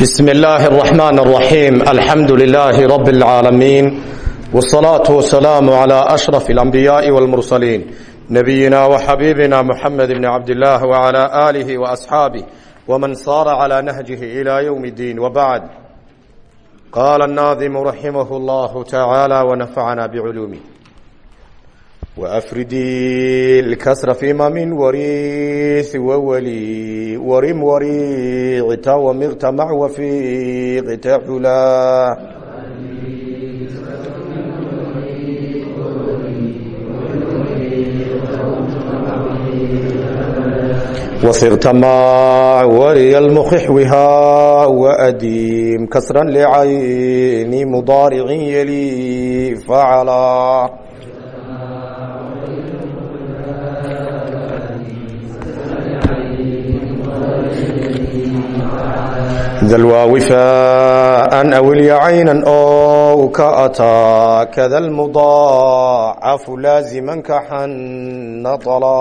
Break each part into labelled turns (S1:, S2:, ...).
S1: بسم الله الرحمن الرحيم الحمد لله رب العالمين والصلاة والسلام على أشرف الأنبياء والمرسلين نبينا وحبيبنا محمد بن عبد الله وعلى آله وأصحابه ومن صار على نهجه إلى يوم الدين وبعد قال الناظم رحمه الله تعالى ونفعنا بعلومه وأفردي الكسر فيما من وريث وولي ورم وريعت ومغت مع وفيق تعلا وصرت مع وري المخحوها وأديم كسرا لعين مضارع يلي فعلا dalwaawi faaan awilya caynan oo ka ataa kada lmudaacafu laasimanka xannadala.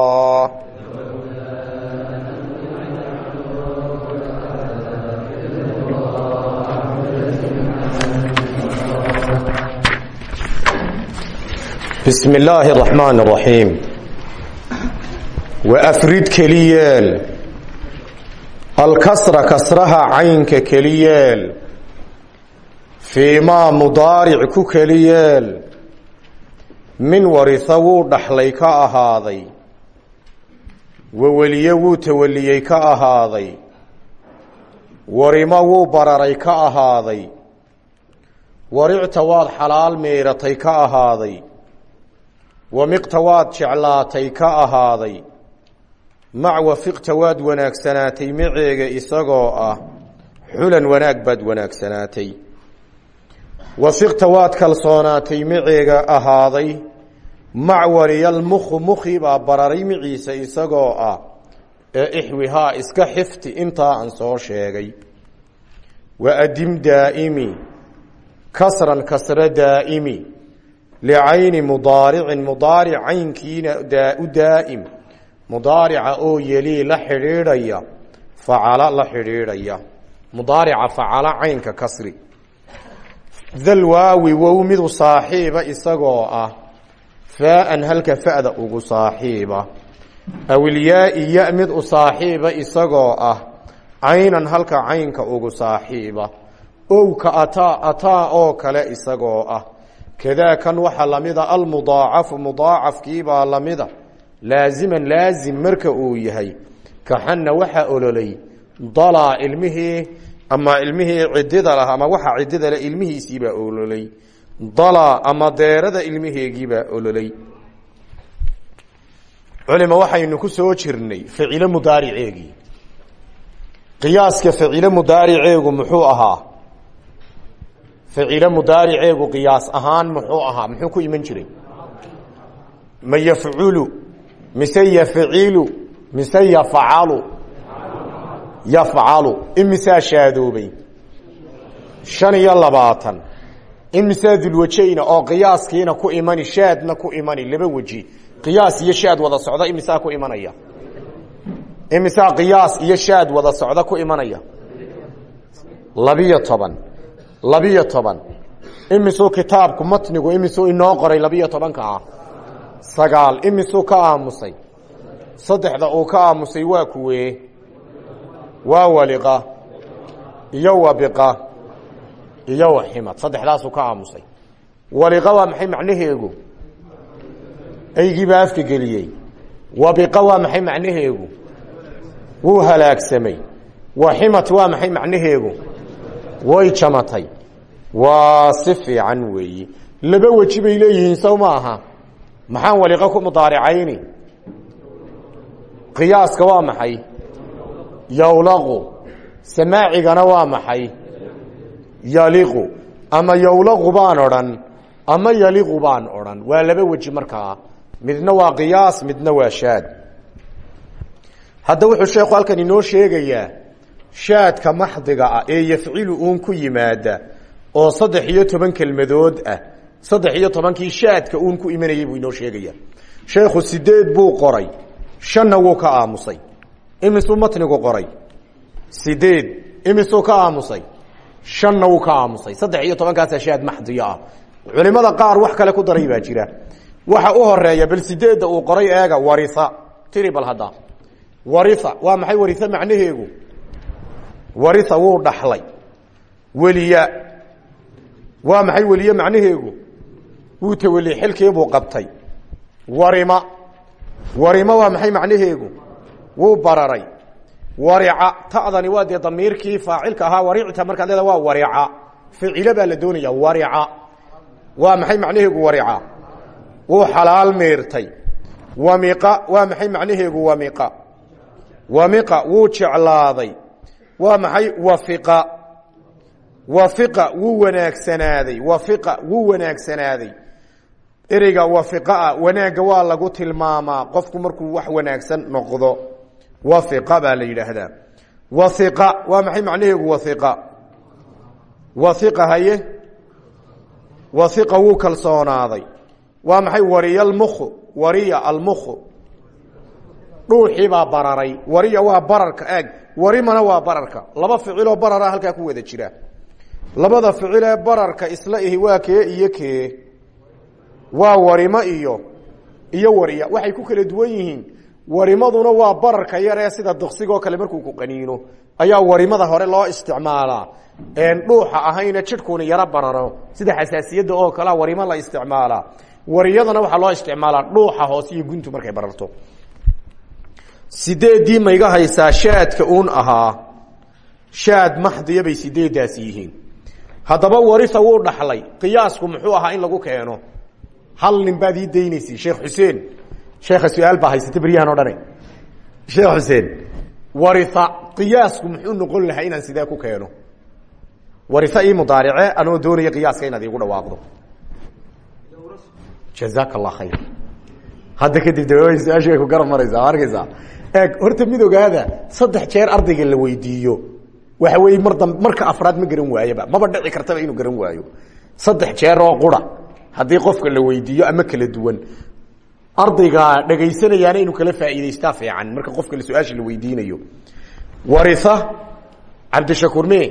S1: Bismi illaahi raxmaan raxiim wa afrid keliyeel alkasra kasraha caynka keli yeel fii maa mudaaric ku keli yeel min warisa wuu dhaxlay ka ahaaday. Waweliye wuu tawaliyey ka ahaaday. Warimo wuu bararay ka ahaaday. Waricta waad xalaal miiratay ka ahaaday. Wamiqta waad jeclaatay ka ahaaday mac wafiqta waad wanaagsanaatay maceega isagoo ah xulan wanaag baad wanaagsanaatay. Wafiqta waad kalsoonaatay maceega ahaaday mac waliyal mukhu mukhi baa bararay maciisa isagoo ah ee ixwihaa iska xifti intaa aan soo sheegay. Wa adim daa'imi kasran kasra daa'imi licayni mudaaricin mudaaric caynkiina u daa'im mudaarica oo yelii la xidhiidhaya facala la xidhiidhaya. Mudaarica facala caynka kasri. Dal waawi wow midu saaxiiba isagoo ah faaan halka fa'da ugu saaxiiba. Awilyaai ya mid u saaxiiba isagoo ah caynan halka caynka ugu saaxiiba. Owka ataa ataa oo kale isagoo ah. Kadaa kan waxaa lamida almudaacafu mudaacafkiibaa lamida laaziman laazim marka uu yahay kaxana waxaa ololay dalaa ilmihii ama ilmihii cidida lah ama waxa cidida le ilmihiisiibaa ololay. Dalaa ama deerada ilmiheegiibaa ololay. Culima waxaynu ku soo jirnay ficilo mudaariceegii qiyaaska ficilo mudaariceegu muxuu ahaa? Ficilo mudaariceegu qiyaas ahaan muxuu ahaa? Muxuu ku iman jiray? Ma yafculu mise yafcilu mise yafcalu. Yafcalu. Imisaa shaadoobay shan iyo labaatan. Imisaa dulwajeyna oo qiyaaskiina ku imani shaadna ku imani laba weji. Qiyaas iyo shaad wada socda imisaa ku imanaya. Imisaa qiyaas iyo shaad wada socda ku imanaya. Labiyo toban. Labiyo toban. Imisuu kitaabku matnigu imisuu inoo qoray labiyo tobanka ah sagaal imisuu ka aamusay. Saddexda uu ka aamusay waa kuwee? Waa waliqa iyo wabiqa iyo waximad saddexdaasuu ka aamusay. Waliqa waa maxay macnaheegu? Eygiibaa afka geliyey. Wabiqa waa maxay macnaheegu? Wuu halaagsamay. Waximad waa maxay macnaheegu? Way jamatay. Waa si fiican weeyi. Laba weji bay leeyihiin sow ma aha maxaan waliqo ku mudaaricayni? Qiyaaska waa maxay? Yowlaqu samaacigana waa maxay? Yaliqu. Ama yowlaqu baan odhan. Ama yaliqu baan odhan. Waa laba weji markaa. Midna waa qiyaas midna waa shaad. Hadda wuxuu sheekhu halkan inoo sheegayaa shaadka maxdiga ah ee yafcilu uun ku yimaada oo saddex iyo toban kelmadood ah saddex iyo tobankii shaadka uun ku imanayay buu inoo sheegaya. Sheekhu sideed buu qoray. Shanna wuu ka aamusay. Imisuu matnigu qoray. Sideed imisuu ka aamusay. Shanna wuu ka aamusay. Saddex iyo tobankaasa shaad maxdiyo ah. Culimada qaar wax kale ku daray baa jira. Waxa u horreeya bal sideedda uu qoray eega waria tiri bal hadda. Waria waa maxay waria macnaheegu? Waria wuu dhaxlay. Weliya. Waa maxay weliye macnaheegu wuu tawali xilkiibuu qabtay. Warima. Warima waa maxay macnaheegu? Wuu bararay. Warica. Ta'dani waa dee damiirkii faacilka ahaa waricta markaad leeda waa warica. Ficilo baa la doonaya warica. Waa maxay macnaheegu warica? Wuu xalaal meertay. Wamiqa waa maxay macnaheegu wamiqa wamiqa wuu jeclaaday. Waa maxay wafiqa wafiqa wuu wanaagsanaaday wafiqa wuu wanaagsanaaday ereyga wafiqaa wanaagga waa lagu tilmaamaa. Qofku markuu wax wanaagsan noqdo wafiqa baa la yidhaahdaa. Waiqa waa maxay macnaheegu waiqa waiqa haye? Waiqa wuu kalsoonaaday. Waa maxay? Wariya almukhu wariya almukhu. Dhuuxii baa bararay. Wariya waa bararka eeg. Warimana waa bararka. Laba ficiloo barara halkaa ku wada jira. Labada ficil ee bararka isla ihi waa kee iyo kee waa warimo iyo iyo wariya. Waxay ku kala duwan yihiin. Warimaduna waa bararka yar ee sida daqsigoo kale markuu ku qaniino. Ayaa warimada hore loo isticmaalaa. Dhuuxa ahayna jidhkuuna yaro bararo. Sida xasaasiyadda oo kalea warimo la isticmaalaa. Wariyadana waxaa loo isticmaalaa dhuuxa hoose iyo guntu markay bararto. Sideeddii mayga haysaa shaadka uun ahaa. Shaad maxdiya bay sideeddaasi yihiin. Haddaba warisa wuu dhaxlay. Qiyaasku muxuu ahaa in lagu keeno hal nin baad ii daynaysay sheekh xuseen? Sheekha su'aal baa haysata beryahan o sheekh xuseen waria qiyaasku muxuu noqon lahaa inaan sidee ku keeno? Waria ii mudaarice anoo doonaya qiyaaska inaad iigu dhawaaqdo. Allah khayr. Hadda kadib de su'aashu garab maraysaa ma arkaysaa? Horta mid saddex jeer ardayga la weydiiyo. Waxa weeye mar dam marka afraad ma garan waayaba maba dhici kartaba inuu garan waayo. Saddex jeer oo qura haddii qofka la weydiiyo ama kala duwan ardayga dhegaysanayaana inuu kala faa'iidaystaa fiican. Marka qofka su'aasha la weydiinayo waria cabdishakuur me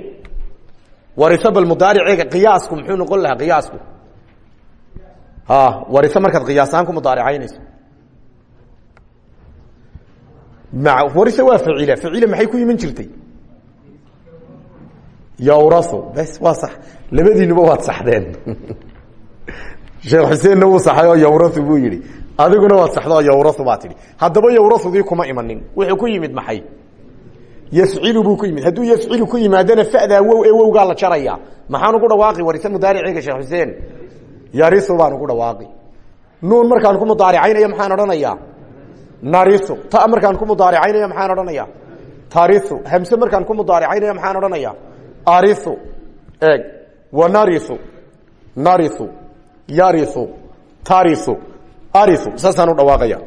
S1: waria bal mudaariceega qiyaasku muxuu noqon lahaa qiyaasku? Waria markaad qiyaasaan ku mudaaricaynayso waria waa facila facila maxay ku iman jirtay? Yawrau bes waa sax. Labadiinuba waad saxdeen sheekh xuseenna wuu saxay oo yawrau buu yihi adiguna waad saxdo oo yawrau baa tihi haddaba yawraudii kuma imanin. Wuxuu ku yimid maxay? Yafcilu buu ku yimid. Hadduu yafcilu ku yimaadana fadaa wow ee wowgaa la jaraya. Maxaan ugu dhawaaqi warise mudaariciga sheekh xuseen. Yariu baan ugu dhawaaqi. Nuun markaan ku mudaaricaynaya maxaan odhanayaa nariu ta markaan ku mudaaricaynaya maxaan odhanaya? Tariu hamse markaan ku mudaaricaynaya maxaan odhanaya? Ariu eeg. Wanariu nariu yariu tariu ariu saasaan u dhawaaqaya.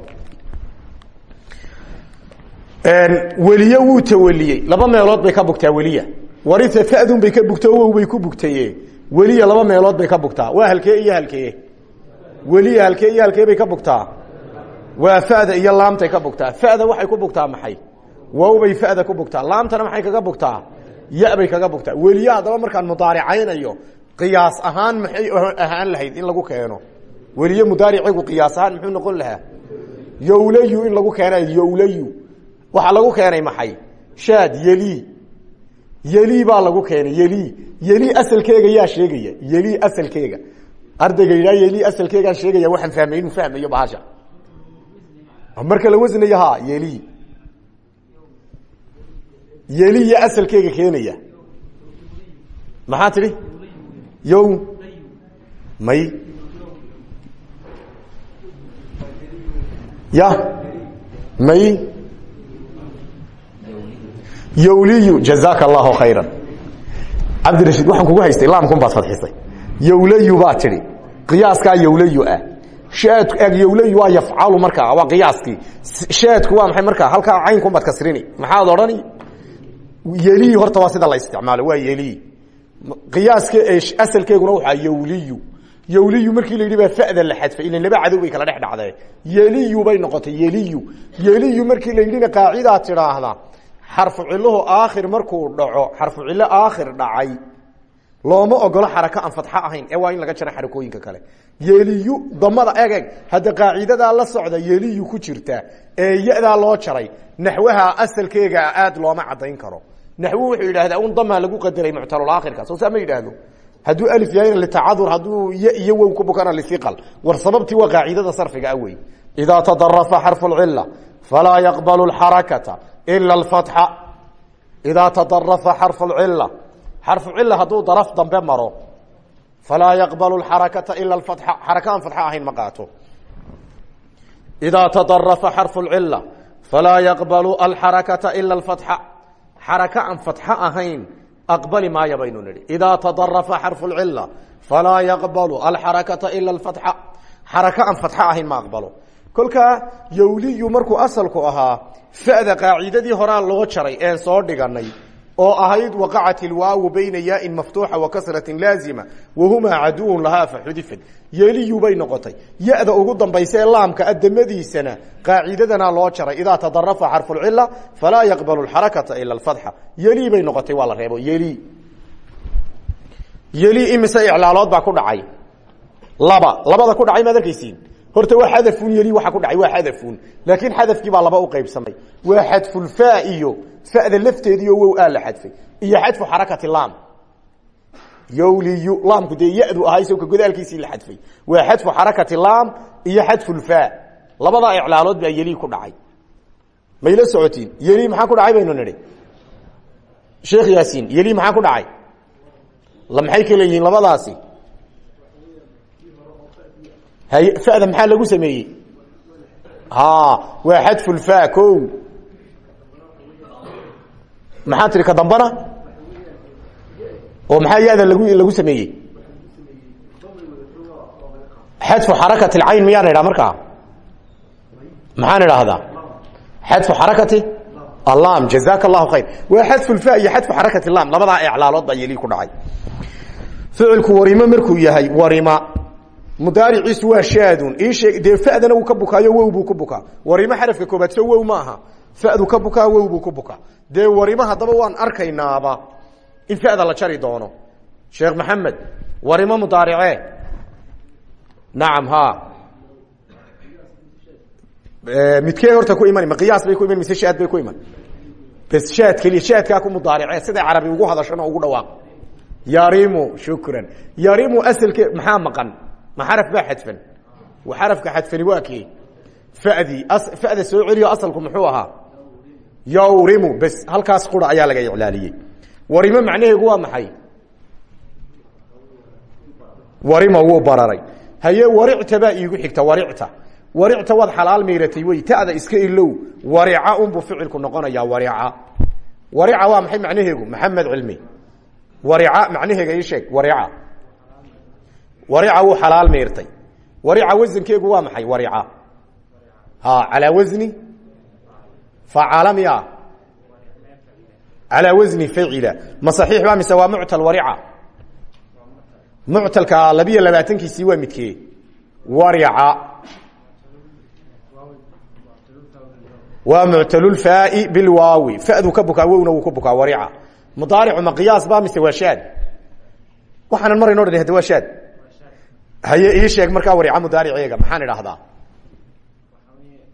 S1: Weliye wuu tawaliyey. Laba meelood bay ka bugtaa weliya. Waria fadun bay ka bugta wow bay ku bugtaye weliya laba meelood bay ka bugtaa. Waa halkee iyo halkee? Weliya halkee iyo halkee bay ka bugtaa? Waa fada iyo laamtay ka bugtaa. Fada waxay ku bugtaa maxay? Wow bay fada ku bugtaa. Laamtana maxay kaga bugtaa? Ya bay kaga bugtaa. Weliye haddaba markaan mudaaricaynayo qiyaas ahaan maxay ahaan lahayd in lagu keeno? Weliye mudaaricigu qiyaas ahaan muxuu noqon lahaa? Yowlayu in lagu keena yowlayu. Waxaa lagu keenay maxay? Shaad yeli. Yeli baa lagu keenay yeli. Yeli asalkeega yaa sheegaya yeli asalkeega. Ardayga yidhaha yeli asalkeegaan sheegaya waxaan fahmay inuu fahmayo bahasha. Marka la wasnayo ha yeli. Yeli ya asalkeega keenaya. Maxaa tidhi yow? May? Ya? May? Yowliyu jazaaka allahu khayra cabdirashiid waxaan kugu haystay laamkun baad fadxisay yowlayu baa tidhi qiyaaskaa yowlayu ah. Yowlayu waa yafcalu markaa waa qiyaaskii. Shaadku waa maxay markaa halkaa caynkuun baad kasrini maxaad odhani? Yeli horta waa sida la isticmaalo waa yeli qiyaaska asalkeeguna waxaa yowliyu yowliyu markii la yidhi baa fada la xadfay ilan laba cadow kala dhex dhacdee yeliyu bay noqotay yeliyu yeliyu markii la yidhina qaacidaa tidhaahda xarfu ciluhu aakhir markuu dhaco xarfu cilo aakhir dhacay looma ogolo xarako aan fatxo ahayn ee waa in laga jaro xarakooyinka kale. Yeliyu damada egeg hadda qaacidadaa la socda yeliyu ku jirta ee yadaa loo jaray naxwaha asalkeega aad looma cadayn karo naxwu wuxuu yidhahdaa un damaa lagu qadaray muctalulaakhirka soo saa ma yidhaahdo. Hadduu alif yahayna litacadur hadduu y iyo wow ku bukana liiqal war sababtii waa qaacidada sarfiga ah wey idaa tadarafa xarfu lcila falaa yaqbalu xarakata ila alfatxa. Idaa tadarafa xarfu lcila xarfu cila hadduu daraf dambe maro falaa yaqbalu xarakata ila fatxa xaraka aan fatxo ahayn ma qaato. Idaa tadarafa xarfu lcila falaa yaqbalu alxarakata ila alfatxa xaraka aan fatxo ahayn aqbali maaya baynu nihi idaa tadarafa xarfu lcila falaa yaqbalu alxarakata ila alfatxa. Xaraka aan fatxo ahayn ma aqbalo. Kolkaa yowliyu markuu asalku ahaa fa'da qaacidadii horaa loo jaray een soo dhiganay oo ahayd waqacat ilwaawu bayna yaain maftuuxa wa kasratin laazima wahumaa caduwun lahaa faxudifat yeliyu bay noqotay. Ya-da ugu dambaysa ee laamka adamadiisana qaacidadana loo jaray. Idaa tadarafa xarfulcila falaa yaqbalu xarakata ila alfatxa yeli bay noqotay waa la reebo. Yeli yeli imise iclaalood baa ku dhacay. Laba. Labada ku dhacay maad arkaysiin horta waa xadafun yeli waxa ku dhacay waa xadafun. Laakiin xadafkii baa laba u qaybsamay. Waa xadfulfa iyo fada lafteediio wow aa la xadfay iyo xadfu xarakati laam yowliyu laamku dee yadu ahay sawka godaalkiisii la xadfay waa xadfu xarakati laam iyo xadfulfa labadaa iclaalood baa yeli ku dhacay mayla socotiin yeli maxaa ku dhacay baynu nidhi sheekh yaasiin yeli maxaa ku dhacay maxay kala yihiin labadaasi fada maxaa lagu sameeyey waa xadfulfa o maxaa tihi ka dambana? Oo maxaa yada lagu lagu sameeyey? Xadfu xarakati اcayn miyaan idhaa markaa maxaan idhaahdaa xadfu xarakati alam jazaka اllahu khayr. Waa xadfu lfa iyo xadfu xarakati lam labadaa eclaalood baa yeli ku dhacay. Ficilku warimo markuu yahay warima mudaariciisu waa shaadun. Iishee dee fadana uu ka bukaayo wow buu ku bukaa. Warimo xarafka koobaad so wow ma aha. Fadu ka bukaa wow buu ku bukaa dee warimo haddaba waan arkaynaaba. In fada la jari doono. Sheekh maxamed warimo mudaarice. Nacam ha. Midkee horta ku iman ma qiyaas bay ku iman mise shaad bay ku iman? Bes shaad keliya shaadkaa ku mudaarice. Siday carabi ugu hadashana ugu dhawaaq. Yarimu shukran. Yarimu asalke maxaa maqan? Ma xaraf baa xadfan? Xarafka xadfani waa kee fadii fada soo celiyo asalku muxuu ahaa yawrimu bes halkaas qura ayaa laga iclaaliyey. Warimo macnaheegu waa maxay? Warima wuu bararay. Haye waricta baa iigu xigta waricta. Waricta waad xalaal miiratay wey tada iska ilow warica unbuu ficilku noqonayaa warica warica waa maxay macnaheegu maxamed cilmi. Warica macnaheega ii sheeg warica warica wuu xalaal miirtay. Warica wasankeegu waa maxay? Warica ha calaa wasni facala miya calaa wasni facila ma saxiix ba mise waa muctal warica muctalka labiyo labaatankiisii waa midkee? Warica waa muctalulfaai bilwaawi fadu ka bukaa wowna wuu ku bukaa warica mudaaricu ma qiyaas ba mise waa shaad? Waxaanan marayno dhan hada waa shaad? Haye ii sheeg markaa warica mudaariceega maxaan idhaahdaa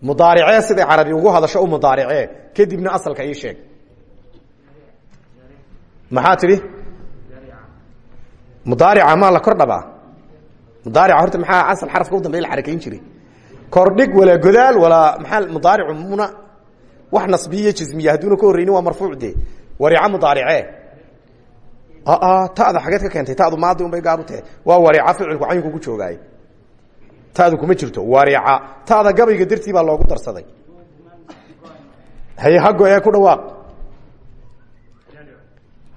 S1: mudaaricee siday carabi ugu hadasho u mudaaricee kadibna asalka ii sheeg. Maxaa tidhi? Mudaarica maa la kor dhabaa? Mudaarica horta maxaa asal xarafka u dambey la xarakayn jiray? Kordhig walaa godaal walaa maxaa mudaaricu muna wax nasbiya jismiya hadduuna ka horreynin waa marfuuc de warica mudaaricee tada xageed ka keentay tadu maadi un bay gaar u tahay waa warica ficilku caynku ku joogaaye tadu kuma jirto warica tada gabayga dartii baa loogu darsaday. Haye hago ee ku dhawaaq.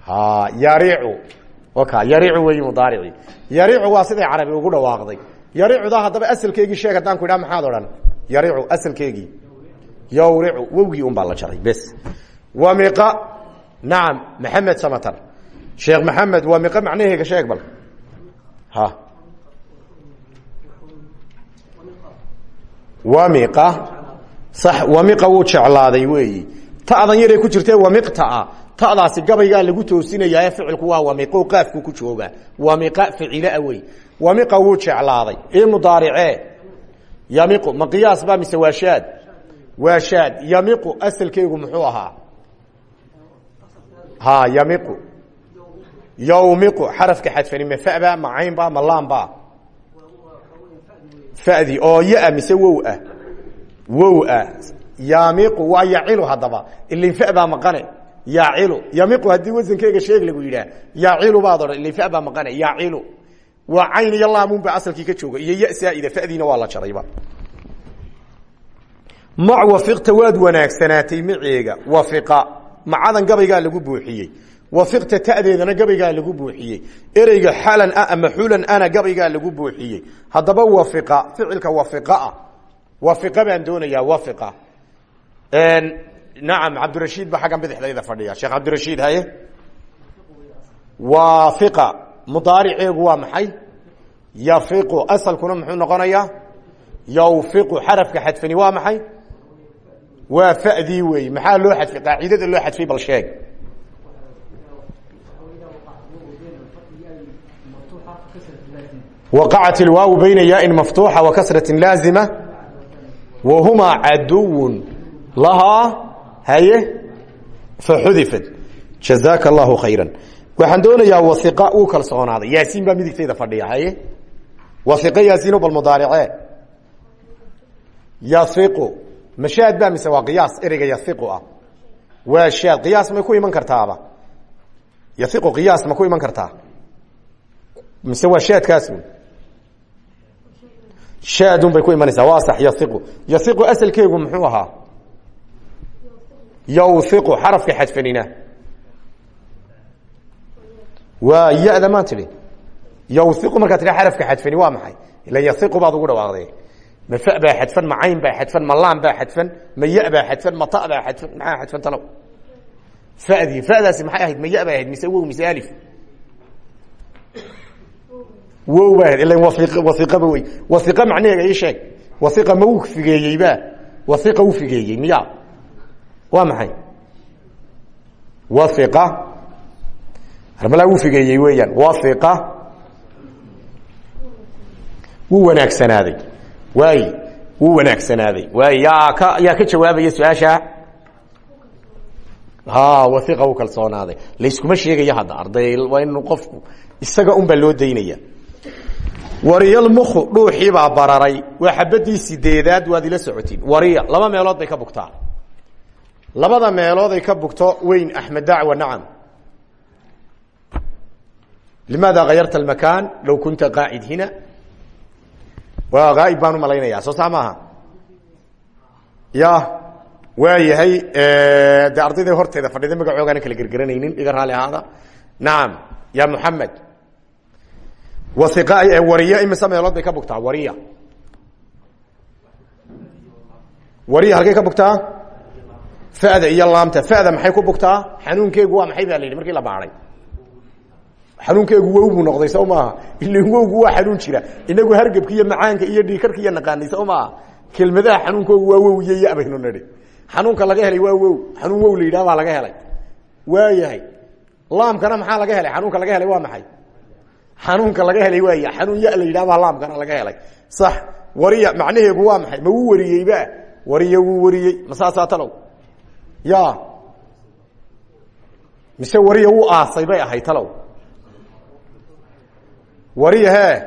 S1: Ha yaricu ka yaricu weyi mudaarici. Yaricu waa siday carabi ugu dhawaaqday. Yaricuda haddaba asalkeegii sheeg haddaan ku idhaha maxaad odhan? Yaricu asalkeegii yawricu wowgii un baa la jaray bes. Wamiqa nacam maxamed samatar sheekh maxamed waa miqa macnaheega sheeg bal. Ha wamiqa. Wuu jeclaaday weeyi. Ta'dan yaree ku jirtee wamiqtaa ta'daasi gabaygaa lagu toosinayaae ficilku waa wamiqo qaafku ku joogaa wamiqa ficilaa wey wamiqa wuu jeclaaday. Ii mudaaricee yamiqu ma qiyaas baa mise waa shaad? Waa shaad. Yamiqu asalkeegu muxuu ahaa? Ha yamiqu. Yawmiqu xarafka xadfani ma faba ma caynba ma laamba fadi oo ya mise wow ah. Wow ah. Yamiqu waa yacilu haddaba. Ilin fa baa maqane. Yacilu. Yamiqu haddii wasankeyga sheeg lagu yidhaah. Yacilu baad odhan ilin fa baa maqane. Yacilu. Waa cayn iyo laamunba asalkii ka jooga. Iyo ya saaida fadiina waa la jarayba. Mac wafiqta waad wanaagsanaatay maceega wafiqa. Macadan gabaygaa lagu buuxiyey wafiqta tadeedana gabaygaa lagu buuxiyey. Ereyga xalan ah ama xulan ana gabaygaa lagu buuxiyey. Haddaba wafiqa ficilka wafiqaa wafiqa baan doonayaa wafiqa. Nacam cabdirashiid ba xaggan bidixdayda fadhiya. Sheekh cabdirashiid haye? Waafiqa mudaariceegu waa maxay? Yafiqu asalkuna muxuu noqonayaa? Yawfiqu xarafka xadfani waa maxay? Waa fadii weey. Maxaa loo qaacidada loo xadfay bal sheeg waqacat ilwaawu bayna yaain maftuuxa wa kasratin laazima wa humaa caduwun lahaa haye faxudifat jazaaka allahu khayra waxaan doonayaa waiqa uu kalsoonaaday yaasiin baa midigtayda fadhiya haye waiqa yaasiino bal mudaarice yaiqu mashaad baa mise waa qiyaas ereyga yaiqu ah waa shaad qiyaas may ku iman kartaaba yaiqu qiyaas ma ku iman kartaa mise waa shaadkaas shaadun bay ku imanaysaa. Waa sax yaiqu yaiqu asalkeegu muxuu ahaa? Yawhiqu xarafka xadfanina waa ya-da maan tidhi? Yawhiqu markaa tidha xarafka xadfani waa maxay? Ilan yaiqu baad ugu dhawaaqday. Ma fa baa xadfan ma cayn baa xadfan ma laan baa xadfan ma ya baa xadfan ma ta baa xadfan maxaa xadfan talow? Fadii fadaasi maxay ahayd? Ma ya bay ahayd mise wow mise alif wow ba ahayd ilan waiqaba wey. Waiqa macnaheega ii sheeg. Waiqa ma uu figeeyeyba waiqa u figeeyey miya waa maxay? Waiqa harmalaa wuu figeeyey weeyaan. Waiqa wuu wanaagsanaaday waay wuu wanaagsanaaday waay yaa ka yaa ka jawaabaya su'aasha ha waiqa wuu kalsoonaaday. Layskuma sheegaya hadda arday waa inu qofku isaga un baa loo daynaya wariyalmuku dhuuxiibaa bararay. Waa xabadii sideedaad waad ila socotiin. Wariya laba meelood bay ka bugtaa labada meelood ay ka bugto weyn axmed dacwa nacam. Limaada hayarta makaan low kunta qaacid hina? Waa haaib baan u malaynaya soo saa maaha ya waa yahay de ardayda horteeda fadhida magacoogaana kala gergeranaynin iga raali ahaada. Nacam ya muxamed wariya imise meelood bay ka bugtaa wariya. Wariya halkay ka bugtaa fada iyo laamta. Fada maxay ku bugtaa xanuunkeegu waa maxay baa la markii la baaday xanuunkeegu wow buu noqday soo maaha waa xanuun jira. Inagu hargebka iyo macaanka iyo dhiikarka iyo naqaanay maaha. Kelmadaha xanuunkoogu waa wow iyo ya baynu nidhi. Xanuunka laga helay waa wow. Xanuun wow la laga helay. Waa yahay. Laamkana maxaa laga helay? Xanuunka laga helay waa maxay xanuunka laga helay waaya xanuun ya la yidhaha baa laamkana laga helay. Sax wariya macnaheegu waa maxay? Ma wuu wariyeyba wariya wuu wariyey. Ma talow? Ya mise wariya wuu aasay bay ahay talow? Wariya he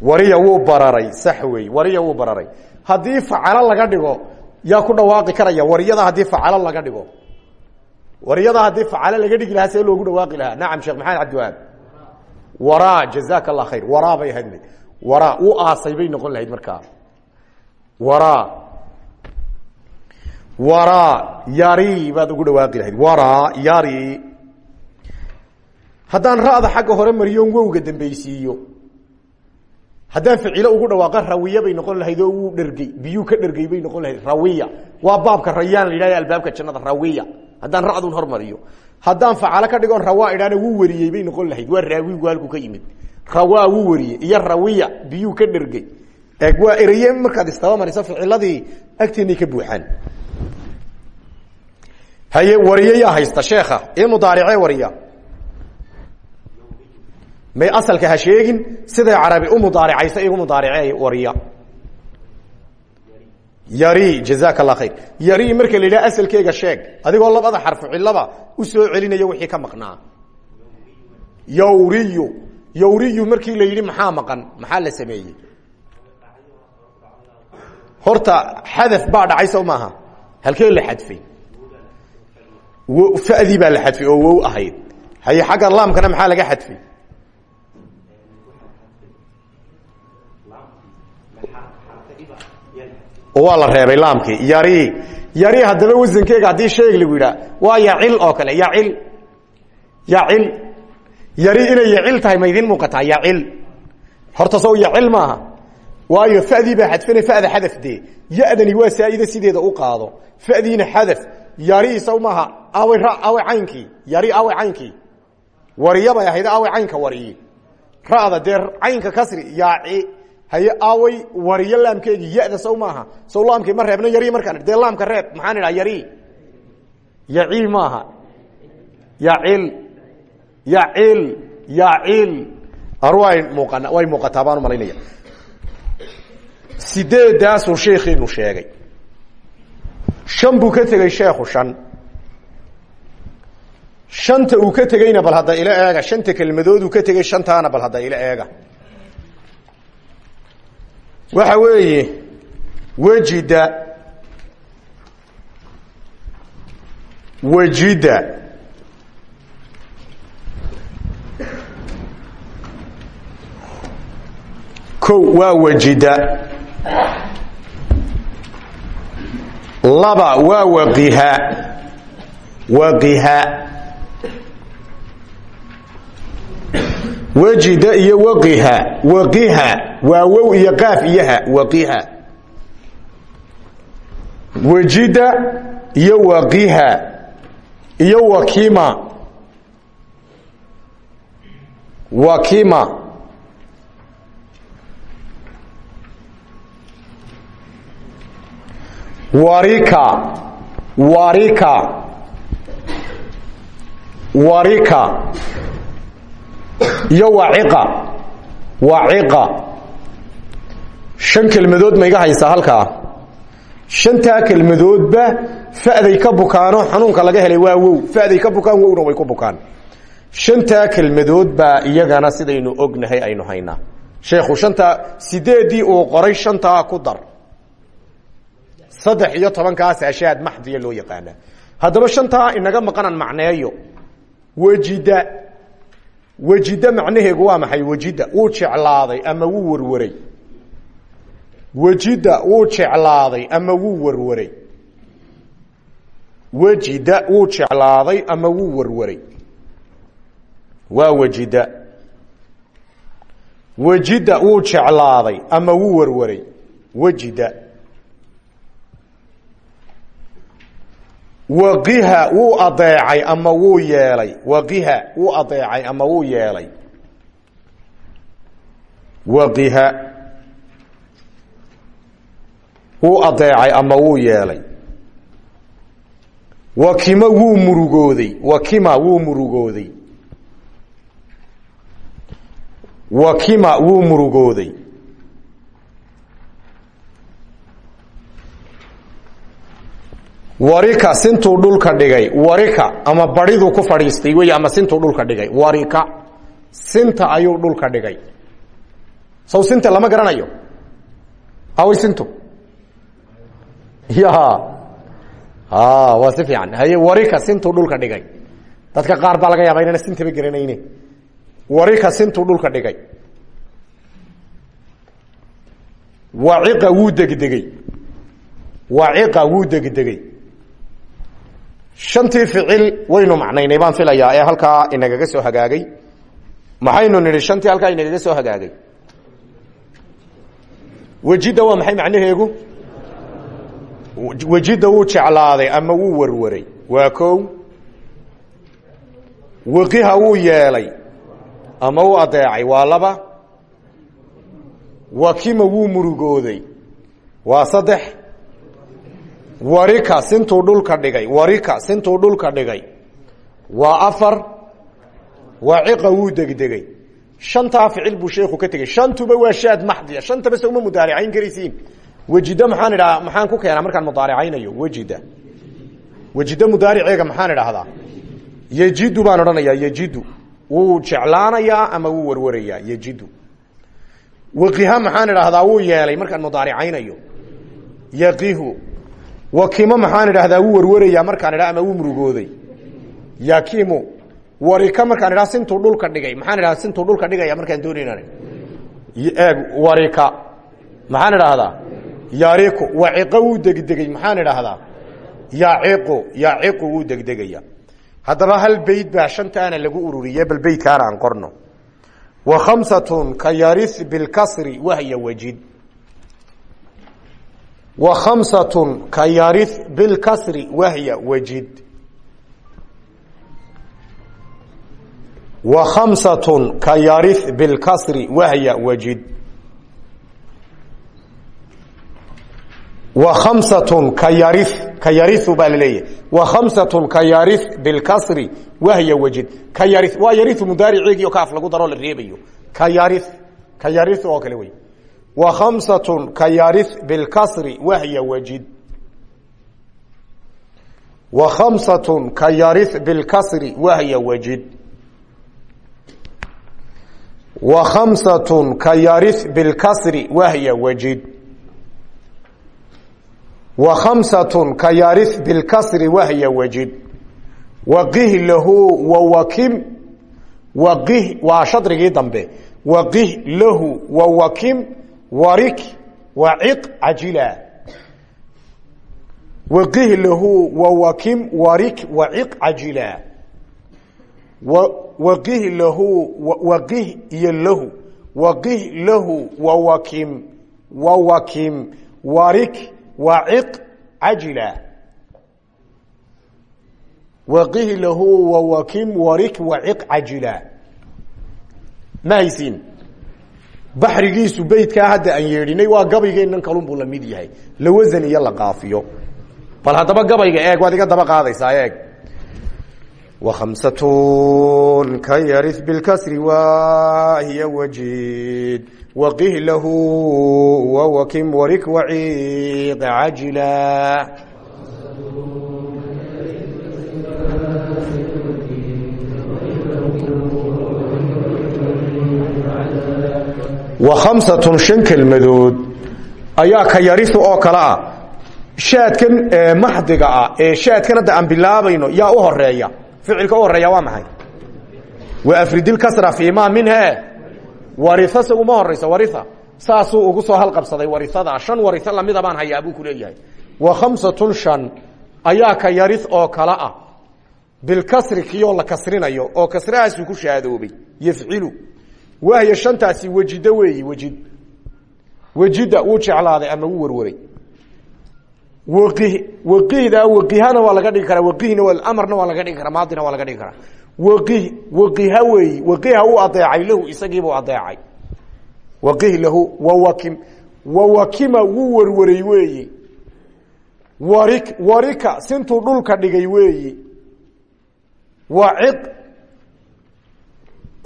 S1: wariya wuu bararay. Sax wey wariya wuu bararay. Haddii facalo laga dhigo yaa ku dhawaaqi karaya wariyada haddii facalo laga dhigo. Wariyada haddii facalo laga dhigi lahaa loogu dhawaaqi lahaa. Nacam sheekh maxamed cabdiwahaab waraa jazaka allah khayr. Waraa bay ahayd waraa wuu aasay bay noqon lahayd markaa waraa waraa yari baad ugu dhawaaqi lahayd. Waraa yari haddaan ra'da xagga hore mariyon wowga dambeysiiyo. Haddaan ficilo ugu dhawaaqo rawiya bay noqon lahayd oo wuu dhergey. Biyuu ka dhergey bay noqon lahayd. Rawiya. Waa baabka rayaan la yidhahda albaabka jannada rawiya. Haddaan ra'dun hormariyo haddaan facalo ka dhigoon rawaa idhaana wuu wariyey bay noqon lahayd. Waa raawigu halku ka yimid. Rawaa wuu wariyey. Iyo rawiya biyuu ka dhergey eeg waa ereye markaad istaba mariso ficiladii agteenay ka buuxaan. Haye wariye yaa haysta sheekha. Ii mudaaricee wariya. May asalka ha sheegin siday carabi u mudaaricaysa igu mudaaricee wariya yari jazaaka allah khayr. Yari marka la yidhaha asalkeega sheeg. Adigoo labada xarfu cilaba u soo celinaya wixii ka maqnaa. Yawriyu. Yawriyu markii la yidhi maxaa maqan? Maxaa la sameeyey? Horta xadaf baa dhacay sow maaha. Halkee la xadfay? Fadii baa la xadfay oo wow ahayd. Haye xagga laamkana maxaa laga xadfay oo waa la reebay laamkii. Yari yari haddaba wasankeega haddii sheeg lagu yidhaha waa yacil oo kale yacil yacil yari inay yacil tahay ma idin muuqataa yacil horta sow yacil maaha waayo fadii baa xadfana fada xadaf dee. Ya-dani waa saa'ida sideeda u qaado. Fadiina xadaf. Yari saw maaha aaway ra aaway caynkii yari aaway caynkii wariya bay ahayd aaway caynka wariyi ra'da dee caynka kasri yaaci haye aaway wariyo laamkeegii ya-da saw maaha. Ma reebna yari markaan dee laamka reeb maxaan idhaha yari. Yaci maaha. Yacil yacil yacil aru way muuqana way muuqataa baan u malaynaya sideedaasuu sheegay? Shan buu ka tegey sheekhu shan. Shanta uu ka tegeyna bal hadda ila eega. Shanta kelmadooduu ka tegey shantaana bal hadda ila eega waxa weeye wejida. Wejida. Ko waa wejida. Laba waa waqiha waqiha wejida iyo waqiha waqiha waa wow iyo qaaf iyo ha waqiha wejida iyo waqiha iyo wakima wakima warika. Warika. Warika iyo waciqa. Waciqa. Shan kelmadood ma iga haysaa halkaa shantaa kelmadoodba fa'day ka bukaano xanuunka laga helay waa wow. Fa'day ka bukaan wowna way ku bukaan. Shantaa kelmadood baa iyagana sidaynu ognahay aynu haynaa sheekhu shantaa sideeddii uu qoray shantaa ku dar. Saddex iyo ashaad maxdiya loo yaqaana. Haddaba shantaa inaga maqanan macneeyo. Wejida wejida macnaheegu waa maxay? Wejida wuu jeclaaday ama wuu warwaray? Wejida wuu jeclaaday ama wuu warwaray? Wejida wuu jeclaaday ama wuu warwaray? Waa wejida wejida wuu jeclaaday ama wuu warwaray? Wejida waqiha wuu adeecay ama wuu yeelay? Waqiha wuu adeecay ama wuu yeelay? Waqiha wuu adeecay ama wuu yeelay? Wakima wuu murugooday? Wakima wuu murugooday? Wakima wuu murugooday warika sintuu dhulka dhigay warika ama baridu ku fadhiistay. Wey ama sintuu dhulka dhigay warika sinta ayuu dhulka dhigay saw sinta lama garanayo. Away sintu. Ya. Waa si fiican. Haye warika sintuu dhulka dhigay dadka qaar baa laga yaaba inana sintaba garanayne warika sintuu dhulka dhigay waciqa wuu degdegey waciqa wuu degdegey shantii ficil waynu macnaynay baan filayaa ee halkaa inagaga soo hagaagay. Maxaynu nidhi shantii halkaa inagaga soo hagaagay. Wejidda waa maxay macnaheegu? Wejidda wuu jeclaaday ama wuu warwaray? Waa kow. Waqiha wuu yeelay ama wuu adeecay waa laba. Wakima wuu murugooday? Waa saddex warika sintuu dhulka dhigay warika sintuu dhulka dhigay waa afar waciqa wuu degdegay. Shantaa ficil buu sheeku ka tegey shantuba waa shaad maxdiya. Shantaba se uma mudaaricayn karaysiin wejida maxaan idhaa maxaan ku keenaa markaan mudaaricaynayo? Wejida wejida mudaariceega maxaan idhaahdaa? Yejidu baan odhanayaa yejidu wuu jeclaanayaa ama wuu warwarayaa yejidu waqiha maxaan idhaahdaa? Wuu yeelay markaan mudaaricaynayo. Yaqihu wakimo maxaan idhahdaa wuu warwarayaa markaan idha ama wuu murugooday. Yakimu warika markaan idhaha sintuu dhulka dhigay. Maxaan idhahdaa sintuu dhulka dhigaya markaan doonaynan eeg warika maxaan idhaahdaa? Yariku waciqo wuu degdegey maxaan idhaahdaa? Yaciqu yaciqu wuu degdegaya haddaba hal beyd baa shantaana lagu ururiye bal beydkaana aan qorno. Wa khamsatun ka yaris bilkasri wahya wajid khamsatun ka yaris bilkasri wahya wajid. Wa khamsatun ka yaris bilkasri wahya wajid. Wa khamsatun ka yaris ka yarisu baa la leeyahay wa khamsatun ka yaris bilkasri wahya wajid. Ka yaris waa yarisu mudaariceegii oo kaaf lagu daroo la reebayo ka yaris ka yaris oo kale wey wa khamsatun ka yaris bilkasri wahya wajid. Wa khamsatun ka yaris bilkasri warik waciq cajila waqih lahu wawakim warik waciq cajila waqih lahu waqih iyo lahu. Waqih lahu wawakim wawakim warik waciq cajila waqih lahu wawakim warik waciq cajila ma haysiin baxrigiisu beydkaa hadda aan yeedhinay waa gabaygeennan kalun buu la mid yahay la wasan iyo la qaafiyo bal haddaba gabayga eeg waad iga daba qaadaysaa eeg وخمسة كيرث بالكسر وهي وجيد وقه له ووكم ورك وعيق wa khamsatun shan kelmadood ayaa ka yarisu oo kale ah. Shaadkan maxdiga ah ee shaadkan hadda aan bilaabayno yaa u horreeya ficilka horreeya waa maxay? Wa afridilkasra fii maa minhe waria saguma horayso waria saasuu ugu soo halqabsaday wariadaa shan waria lamida baan hayaa buu ku wa khamsatun shan ayaa ka yari oo kale ah. Bilkasri kiyoo la kasrinayo oo kasrahaasuu ku shaadoobay yafcilu wahya shantaasi wejida weeyi wejid. Wejida wuu jeclaaday ama wuu warwaray. Waqih waqihda waqihana waa laga dhigi karaa. Waqihna waa amarna waa laga dhigi karaa. Maadina waa laga dhigi karaa. Waqih waqiha weeyi. Waqiha uu adeecay. Lahu isagiibuu adeecay. Waqih lahu wawakim wawakima wuu warwaray weeyi. Warik warika sintuu dhulka dhigay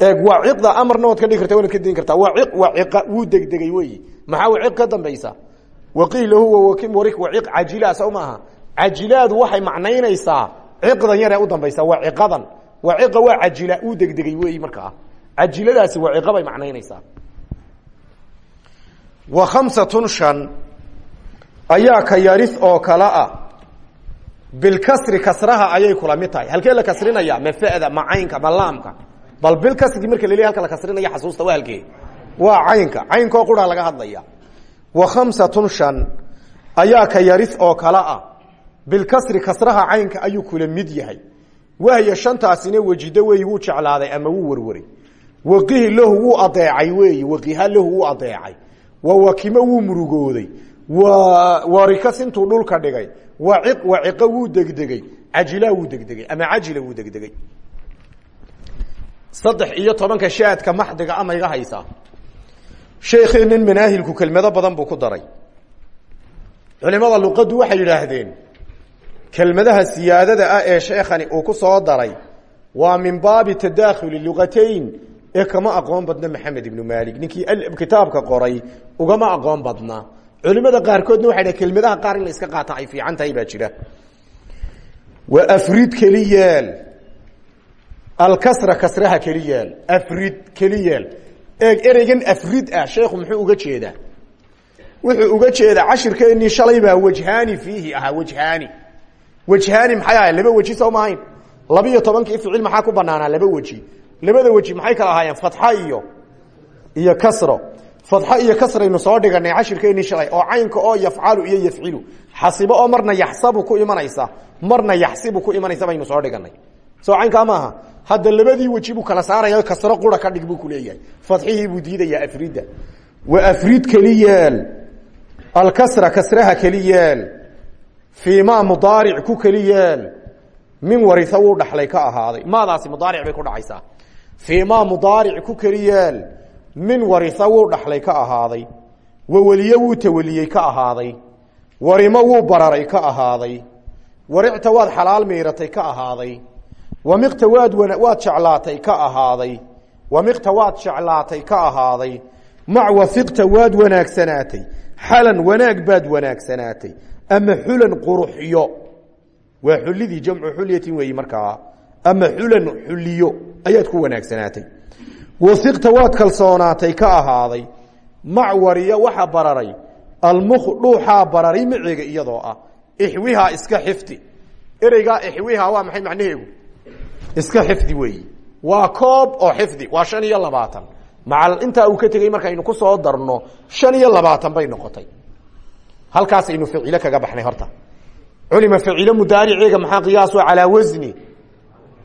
S1: eeg waciqda amarna waad ka dhigi karta waanad ka digi kartaa waciq waciqa wuu degdegay weeyi. Maxaa waciq ka dambaysa? Wawakim warik waciq cajila sow maaha. Cajilaadu waxay macnaynaysaa ciqdan yar ee u dambaysa waa ciqadan waciqa waa cajila uu degdegay weeyi markaa. Cajiladaasi waciqa bay macnaynaysaa. Wa khamsatun shan ayaa ka yaris oo kale ah. Bilkasri kasraha ayay kula mid tahay. Halkee la kasrinaya ma fada ma caynka ma laamka bal bilkasri marka leeyahay halka la kasrinaya xasuusta waa halkee waa caynka. Caynkaoo qura laga hadlaya. Wa khamsatun shan ayaa ka yaris oo kale ah. Bilkasri kasraha caynka ayuu kula mid yahay. Wahya shantaasina wejido weeyi wuu jeclaaday ama wuu warwaray. Waqihi lahu wuu adeecay weeyi. Waqiha lahu wuu adeecay. Wawakimo wuu murugooday. Warikas intuu dhulka dhigay. Waciq waciqo wuu degdegey cajila wuu degdegey ama cajila wuu degdegey saddex iyo tobanka shaadka maxdiga ama iga haysaa sheekeenan manaahilku kelmado badan buu ku daray. Culimada luqaddu waxay yidhaahdeen kelmadaha siyaadada ah ee sheekhani uu ku soo daray waa min baabi tadaakhuli luqatayn ee kama aqoon badna maxamed ibnu maalik. Ninkii kitaabka qoray ugama aqoon badna. Culimada qaarkoodna waxay dhaheen kelmadaha qaar in la iska qaata ay fiican tahay baa jira. Wa afrid keli alkasra kasraha keli yeel afrid keli yeel eeg ereygan afrid ah sheekhu muxuu uga jeedaa wuxuu uga jeedaa cashirkeennii shalay baa wajhaani fiihi ahaa wajhaani. Wajhaani maxay ahayn laba weji soo maahayn labiiyo tobankii ficil maxaa ku banaanaa? Laba weji. Labada weji maxay kala ahaayeen? Fatxa iyo iyo kasro. Fatxo iyo kasraynu soo dhiganay cashirkeennii shalay oo caynka oo yafcalu iyo yafcilu. Xasibo oo marna yaxsabu ku imanaysa marna yaxsibu ku imanaysa baynu soo dhiganay soo caynkaa maaha hadda labadii weji buu kala saaraya kasro qura ka dhig buu kuleeyahay fadxihii buu diidayaa afrida. Wa afrid keli yeel. Alkasra kasraha keli yeel. Fii ma mudaaric ku keli yeel. Min waria wuu dhaxlay ka ahaaday. Maadaasi mudaaric bay ku dhacaysaa. Fii ma mudaaric ku keli min waria wuu dhaxlay ka ahaaday. Waweliye wuu taweliyey ka ahaaday. Warimo wuu bararay ka ahaaday. Waricta waad xalaal miiratay ka ahaaday wamiqta waad waad jeclaatay ka ahaaday. Wamiqta waad jeclaatay ka ahaaday. Mac wafiqta waad wanaagsanaatay. Xalan wanaag baad wanaagsanaatay. Ama xulan quruxyo. Waa xulidii jamcu xulyatin weeyi markaa. Ama xulan xuliyo ayaad ku wanaagsanaatay. Wasiqta waad kalsoonaatay ka ahaaday. Mac wariya waxa bararay. Almuk dhuuxaa bararay maceega iyadoo ah. Ixwihaa iska xifdi ereygaa ixwihaa waa maxay macnaheegu iska xifdi weeyi waa koob oo xifdi waa shan iyo labaatan. Macal intaa uu ka tegey markaynu ku soo darno shan iyo labaatan bay noqotay. Halkaasaynu ficilo kaga baxnay horta. Culima ficilo mudaariceega maxaa qiyaaso calaa wasni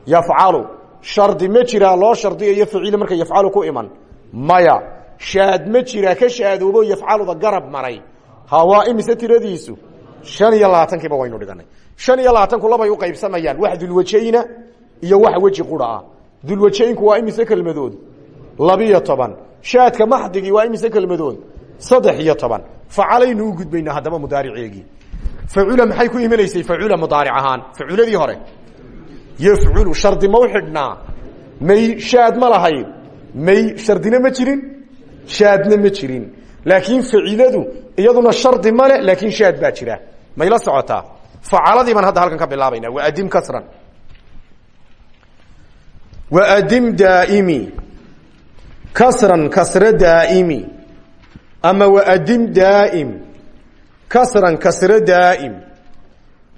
S1: yafcalu. Shardi ma jiraa loo shardiyayo ficilo marka yafcalu ku iman. Maya. Shaad ma jiraa ka shaadoobo yafcaluda garab maray. Hawaa imise tiradiisu? Shan iyo labaatankiiba waynu dhiganay. Shan iyo labaatanku labay u qaybsamayaan wax dulwajayna iyo wax weji qura. Ah dulwajaynku waa imise kelmadood? Labiyo toban. Shaadka maxdigii waa imise kelmadood? Saddex iyo toban. Facalaynu u gudbaynaa haddaba mudaariceegii. Facula maxay ku imanaysay facula mudaaric ahaan faculadii hore. Yafculu shardi ma u may shaad ma may shardina ma jirin. Shaadna ma jirin. Laakiin faciladu iyaduna shardi male laakiin shaad baa jira. Mayla socotaa facaladii baan hadda halkan ka bilaabayna waadim kasran waadim daaimi kasran kasre daa'imi ama waadim daa'im kasran kasre daa'im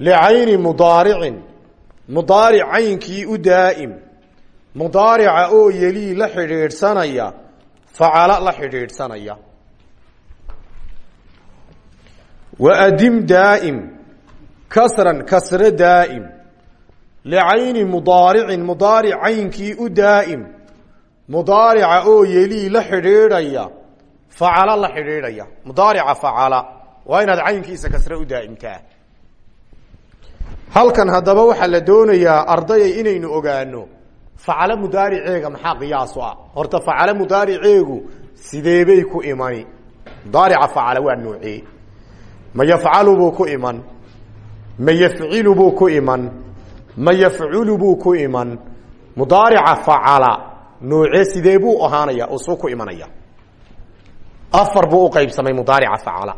S1: licayni mudaaricin mudaaric caynkii u daa'im mudaarica oo yelii la xidhiidhsanaya. Facala la xidhiidhsanaya. Waadim daa'im kasran kasre daa'im licayni mudaaricin mudaaric caynkii u daa'im mudaarica oo yelii la xidhiidhaya facala la xidhiidhaya mudaarica facala waa inaad caynkiisa kasre u daa'imtaa halkan haddaba waxaa la doonayaa ardayay inaynu ogaano facalo mudaariceega maxaa qiyaasu ah horta facalo mudaariceegu sideebay ku imani mudaarica facala waa noocee ma yafcalu buu ku iman ma yafcilu ku iman ma yafculu buu ku iman? Mudaarica facala noocee sidee buu ahaanaya suu ku imanaya? Afar buu u qaybsamay mudaarica facala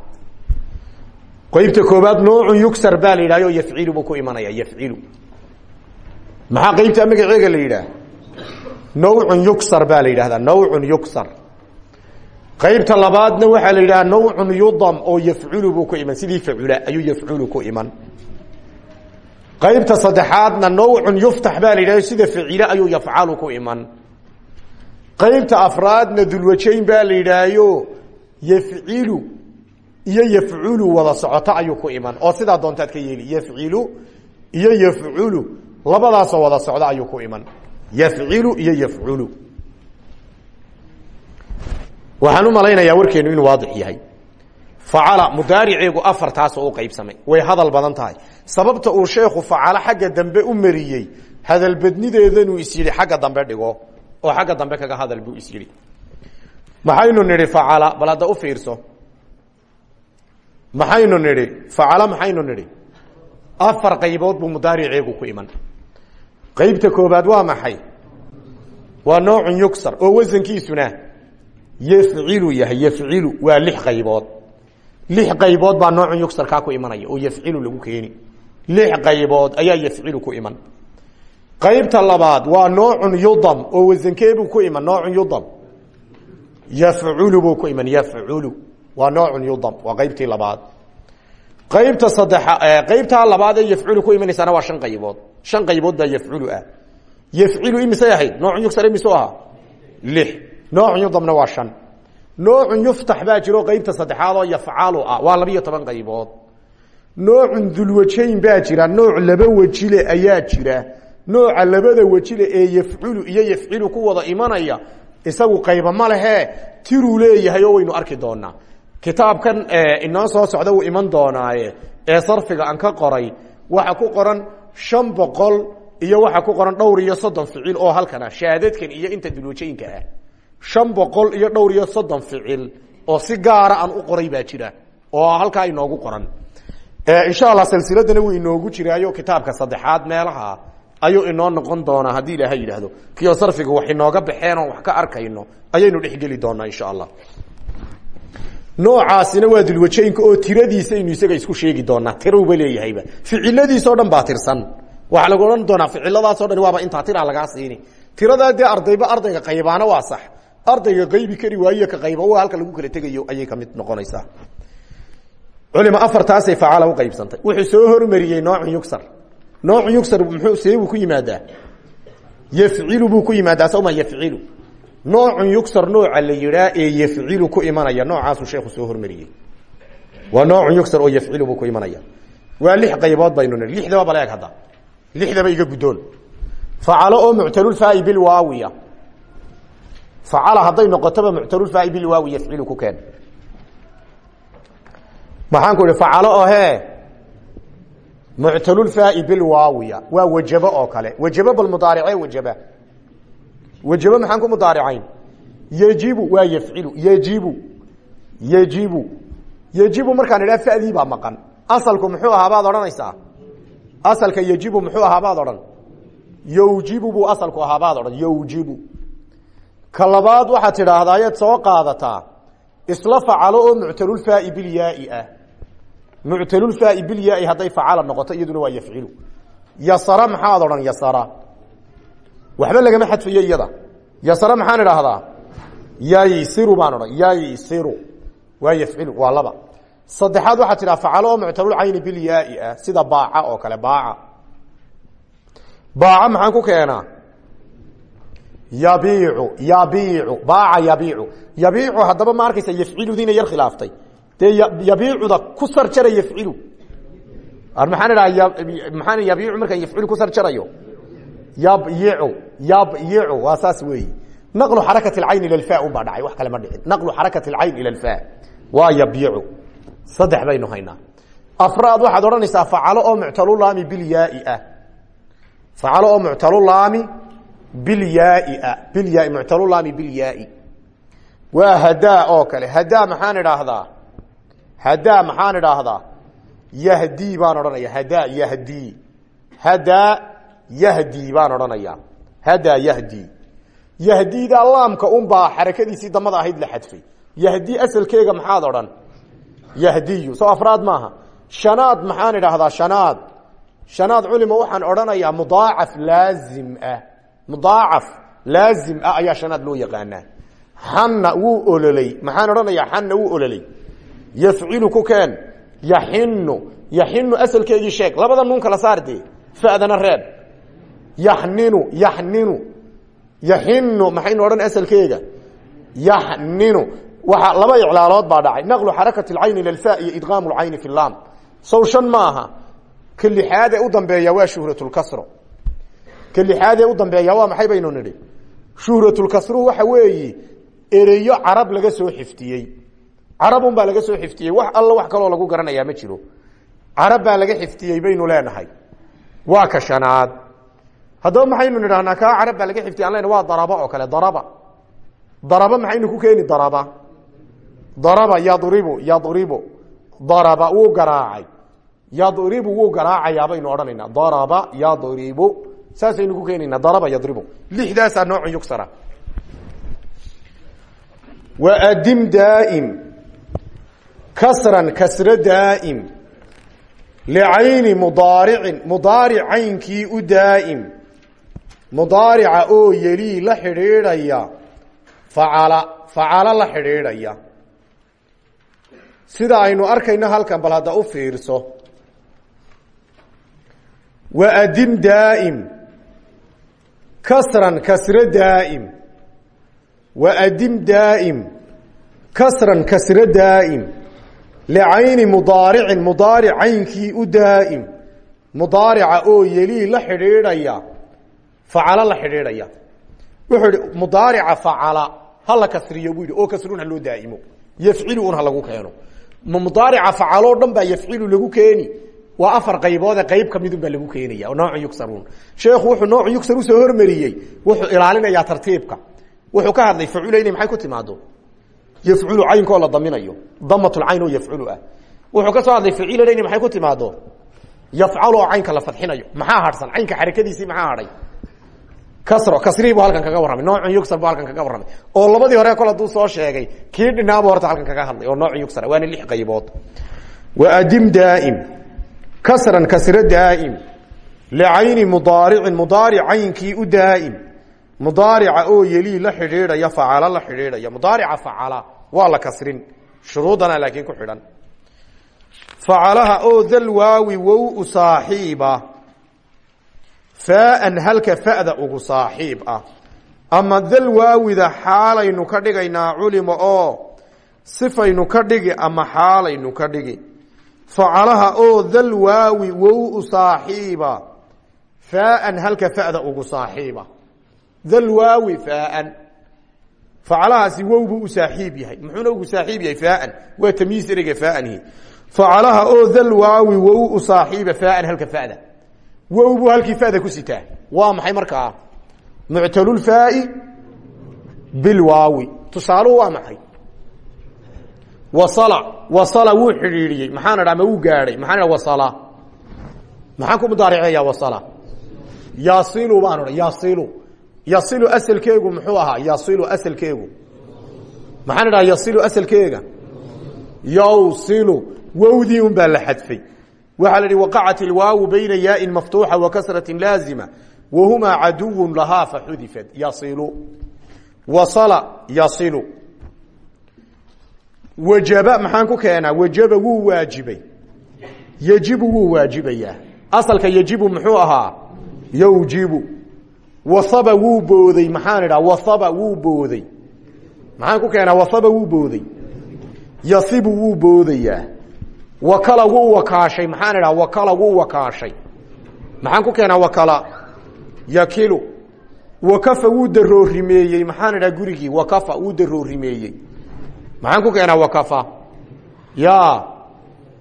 S1: qaybta koobaad noocun yugsar baa la yidhahyo yafcilu buu ku imanaya yafcilu maxaa qaybta magaceega la yidhaah? Nawcun yugsar baa la yidhahdaa nawcun yugsar qaybta labaadna waxaa la yidhaha nawcun yudam oo yafculu buu ku iman. Sidii facula ayuu yafculu ku iman qaybta saddexaadna nawcun yuftax baa la sida facile ayuu yafcalu ku iman. Qaybta afraadna dulwajayn baa la yidhaahyo yafcilu iyo yafculu wada socoto ayuu ku iman. Oo sidaa doontaad ka yeeli yafcilu iyo yafculu labadaasoo wada socdo ayuu ku iman. Yafcilu iyo yafculu. Waxaan u malaynayaa warkeenu inuu waadix yahay facala mudaariceegu afartaasoo u qaybsamay way hadal badan tahay sababta uu sheekhu facalo xagga dambe u mariyey hadalbadnideedanuu is yidhi xagga dambe dhigo oo xagga dambe kaga hadal buu is yidhi maxaynu nidhi facala bal hadda u fiirso maxaynu nidhi facala maxaynu nidhi afar qaybood buu mudaariceegu ku iman qaybta koobaad waa maxay waa noocun yugsar oo wasankiisuna yafcilu yahay lix qaybood baa noocun yugsar kaa ku imanaya oo yafcilu lagu keeni. Lix qaybood ayaa yafcilu ku iman. Qaybta labaad waa noocun yudam oo wasankeebuu ku iman noocun yudam. Yafculu buu ku iman yafculu. Waa noocun yudam waa qaybtii labaad. Qaybta saddexa qaybtaa labaad ee yafculu ku imanaysana waa shan qaybood. Shan qaybood baa yafculu ah. Yafcilu imisay ahayd? Noocun yugsar imisu ahaa? Lix. Noocun yudamna waa shan noocun yuftax baa jiro qaybta saddexaad oo yafcalu ah. Waa labiyo toban qaybood. Noocun dulwajayn baa jira. Nooc laba wejile ayaa jira. Nooca labada wejile ee yafculu iyo yafcilu ku wada imanaya isagu qayba ma lehe tiruu leeyahay oo waynu arki doonaa. Kitaabkan inoo soo socda wuu iman doonaaye. Ee sarfiga aan ka qoray waxa ku qoran shan boqol iyo waxa ku qoran dhowr iyo soddon ficil oo halkan ah. Shahaadadkan iyo inta dulwajaynka ah shan boqol iyo dhowr iyo soddon ficil oo si gaara aan u qoray baa jira oo halkaa inoogu qoran. Insha allah silsiladana wuu inoogu jiraayo kitaabka saddexaad meelaha ayuu inoo noqon doonaa haddii ilaahay yidhaahdo. Kiyo sarfiga wax inooga baxeen oon wax ka arkayno ayaynu dhexgeli doonaa insha allah. Noocaasina waa dulwajaynka oo tiradiisa aynu isaga isku sheegi doonaa. Tiruba leeyahayba. Ficiladiisao dhan baa tirsan. Waxaa lagu odhan doonaa ficiladaasoo dhan waaba intaa tiraa lagaa siini. Tiradaa dee ardayba ardayga qaybaana waa sax ardayga qaybi kari waayo ka qayba waa halka lagu kala tegayo ayay ka mid noqonaysaa. Culima afartaasay facala u qaybsantay. Wuxuu soo hormariyey noocun yugsar noocun yugsar muxuu see buu ku yimaadaa? Yafcilu buu ku yimaadaa sawma yafcilu? Noocun yugsar nooca la yidhaa ee yafcilu ku imanaya noocaasuu sheekhu soo hormariyey. Waa noocun yugsar oo yafcilu buu ku imanaya. Waa lix qaybood baynu lixdaba baleeg hadda. Lixdaba iga guddoon facalo oo muctalulfaai bilwaawiya facala hadday noqotoba muctalulfaai bilwaawi yafcilu ku keen maxaan ku ihi facalo hee muctalulfaai bilwaawiya waa wajabo oo kale wajabo bal mudaarice wajaba wajabo maxaan ku mudaaricayn yejibu waa yafcilu yejibu yejibu yejibu markaan idhaha fadii baa maqan asalku muxuu ahaa baad odhanaysaa asalka yejibu muxuu ahaa baad odhan yowjibu buu asalku ahaa baad odhan yowjibu ka labaad waxaad tidhaahdaa ayaad soo qaadataa. Isla facalo oo muctalulfaai bilyaai ah. Muctalulfaai bilyaai hadday facala noqoto iyaduna waa yafcilu. Yasara maxaad yasara. Waxba lagama xadfayo iyada. Yasara maxaan idhaahdaa yaysiru baan odhan yaysiru waa yafcilu waa laba. Saddexaad waxaad tidhaha facalo oo muctalulcayni bilyaai ah sida baaca oo kale baaca. Baaca maxaan ku keenaa yabiicu yabiicu baaca yabiicu yabiicu haddaba ma arkaysa yafciludiina yar khilaaftay. Dee yabiicuda ku sar jara yafcilu maxaan idhaha maxaan yabiicu markaan yafcilu ku sar jarayo yabyicu waa saas weeyi. Naqlu xarakat alcayn ila alfa un baa dhacay wax kale ma dhicin. Naqlu xarakat alcayn ila alfa waa yabyicu saddex baynu haynaa. Afraad waxaad odhanaysaa facalo oo muctalulaami bilyaai ah. Facalo oo muctalulaami bilyaai ah bilyaai muctalulaami bilyaai. Waa hadaa oo kale. Hadaa maxaan idhaahdaa? Hadaa maxaan idhaahdaa? Yahdii baan odhanaya hadaa yahdii hadaa yahdii baan odhanaya hadaa yahdii yahdiida laamka unbaa xarakadiisii damada ahayd la xadfay. Yahdii asalkeega maxaad odhan? Yahdiyu. Soo afraad maaha. Shanaad maxaan idhaahdaa shanaad. Shanaad culima waxaan odhanayaa mudaacaf laazim ah mudaacaf laazim ah ayaa shanaad loo yaqaanaa. Xanna wuu ololey maxaan odhanayaa xanna wuu ololey yafcilu ku keen yaxinu yaxinu asalkeegii sheeg labada nuun kala saar dee fadana reeb. Yaxninu yaxninu yaxinu maxaynu odhan asalkeega? Yaxninu. Waa laba iclaalood baa dhacay. Naqlu xarakat اlcayn ila lfa iyo idqaam اlcayni fi lam sow shan maaha. Ka lixaad ee u dambeeya waa ka lixaad ee u dambeeya waa maxay baynu nidhi? Shuhratlkasru waxa weeyi ereyo carab laga soo xiftiyey. Carabun baa laga soo xiftiyey. Wax alla wax kaloo lagu garanayaa ma jiro. Carab baa laga xiftiyey baynu leenahay. Waa ka shanaad. Haddaba maxaynu nidhahnaa kaa carab baa laga xiftiy an waa daraba oo kale daraba. Daraba maxaynu ku keeni daraba. Daraba yadribu yadribu. Daraba wuu garaacay. Yadribu wuu garaacayaa baynu odhanaynaa. Daraba yadribu saasaynu ku keenaynaa daraba yadribu. Lixdaasaa noocun yugsara. Wadim daa'im. Kasran kasro daa'im. Licayni mudaaricin mudaaric caynkii u daa'im. Mudaarica oo yelii la xidhiidhaya. Facala facalo la xidhiidhaya. Sida aynu arkayno halkan bal hadda u fiirso. Waadim kasran kasro daa'im. Waadim daa'im kasran kasro daa'im. Licayni mudaaricin mudaaric caynkii u daa'im. Mudaarica oo yelii la xidhiidhaya facalo la xidhiidhaya. Wuxuu ihi mudaarica facala ha la kasriyo buu yidhi oo kasrun ha loo daa'imo. Yafcilu un ha lagu keeno. Mudaarica facaloo dhan baa yafcilu lagu keeni waa afar qayboode qayb kamidun baa lagu keenaya oo noocu yugsaruun sheekhu wuxuu noocu yugsar u soo hormariyey. Wuxuu ilaalinayaa tartiibka. Wuxuu ka hadlay facula inay maxay ku timaado yafculu caynkoo la daminayo. Damatulcayn oo yafculu ah. Wuxuu ka soo hadlay facilana inay maxay ku timaado yafcalu oo caynka la fadxinayo. Maxaa hadhsan caynka xarakadiisii maxaa hadhay kasro kasrihii bu halkan kaga warramay. Noocun yugsar halkan kaga warramay. Oo labadii hore kol hadduu soo sheegay kii horta halkan kaga hadlay oo noocun yugsara waana lix qaybood. Waadim daa'im kasran kasro daa'im licayni mudaaricin mudaaric caynkii u daa'im. Mudaarica oo yelii la xidhiidhaya facala la xidhiidhaya. Mudaarica facala waa la kasrin shuruudana laakiin ku xidhan. Facalaha oo dal waawi wow u saaxiiba faaan halka fa'da ugu saaxiib ah. Ama dal waawida xaalaynu ka dhigaynaa culima oo sifaynu ka dhigi ama xaalaynu ka dhigi facalaha oo dal waawi wow u saaxiiba. Faaan halka fa'da ugu saaxiiba. Dal waawi faaan facalahaasi wow buu u saaxiib yahay. Muxuuna ugu saaxiib yahay faaan waa tamyiis ereyga faanihi facalaha oo dal waawi wow u saaxiiba faaan halka fa'da. Wow buu halkii fa'da ku sitaa. Waa maxay markaa muctalulfaai bilwaawi tusaaluhu waa maxay wasala wuu xidhiidhiyey. Maxaan idha ma wuu gaadhay. Maxaan idha wasala. Maxaan ku mudaariceeyaa wasala? Yasilu baan odhan yasilu yasilu asalkeegu muxuu ahaa? Yasilu asalkeegu. Maxaan idhaha yasilu asalkeega? Yawsilu wowdii un baa la xadfay. Waxaa la ihi waqacat ilwaawu bayna yaain maftuuxa wa kasrati laazima wahumaa caduwun lahaa faxudifat yasilu wasala yasilu wajaba maxaan ku keenaa wajaba wuu waajibay. Yejibu wuu waajibayaa. Asalka yejibu muxuu ahaa? Yowjibu wasaba wuu booday maxaan idhaha wasaba wuu booday. Maxaan ku keenaa wasaba wuu booday. Yasibu wuu boodayaa. Wakala wuu wakaashay maxaan idhaha wakala wuu wakaashay. Maxaan ku keenaa wakala? Yakilu. Wakafa wuu daroorimeeyey maxaan idhaha gurigii wakafa wuu daroorimeeyey maxaan ku keenaa wakafa? Ya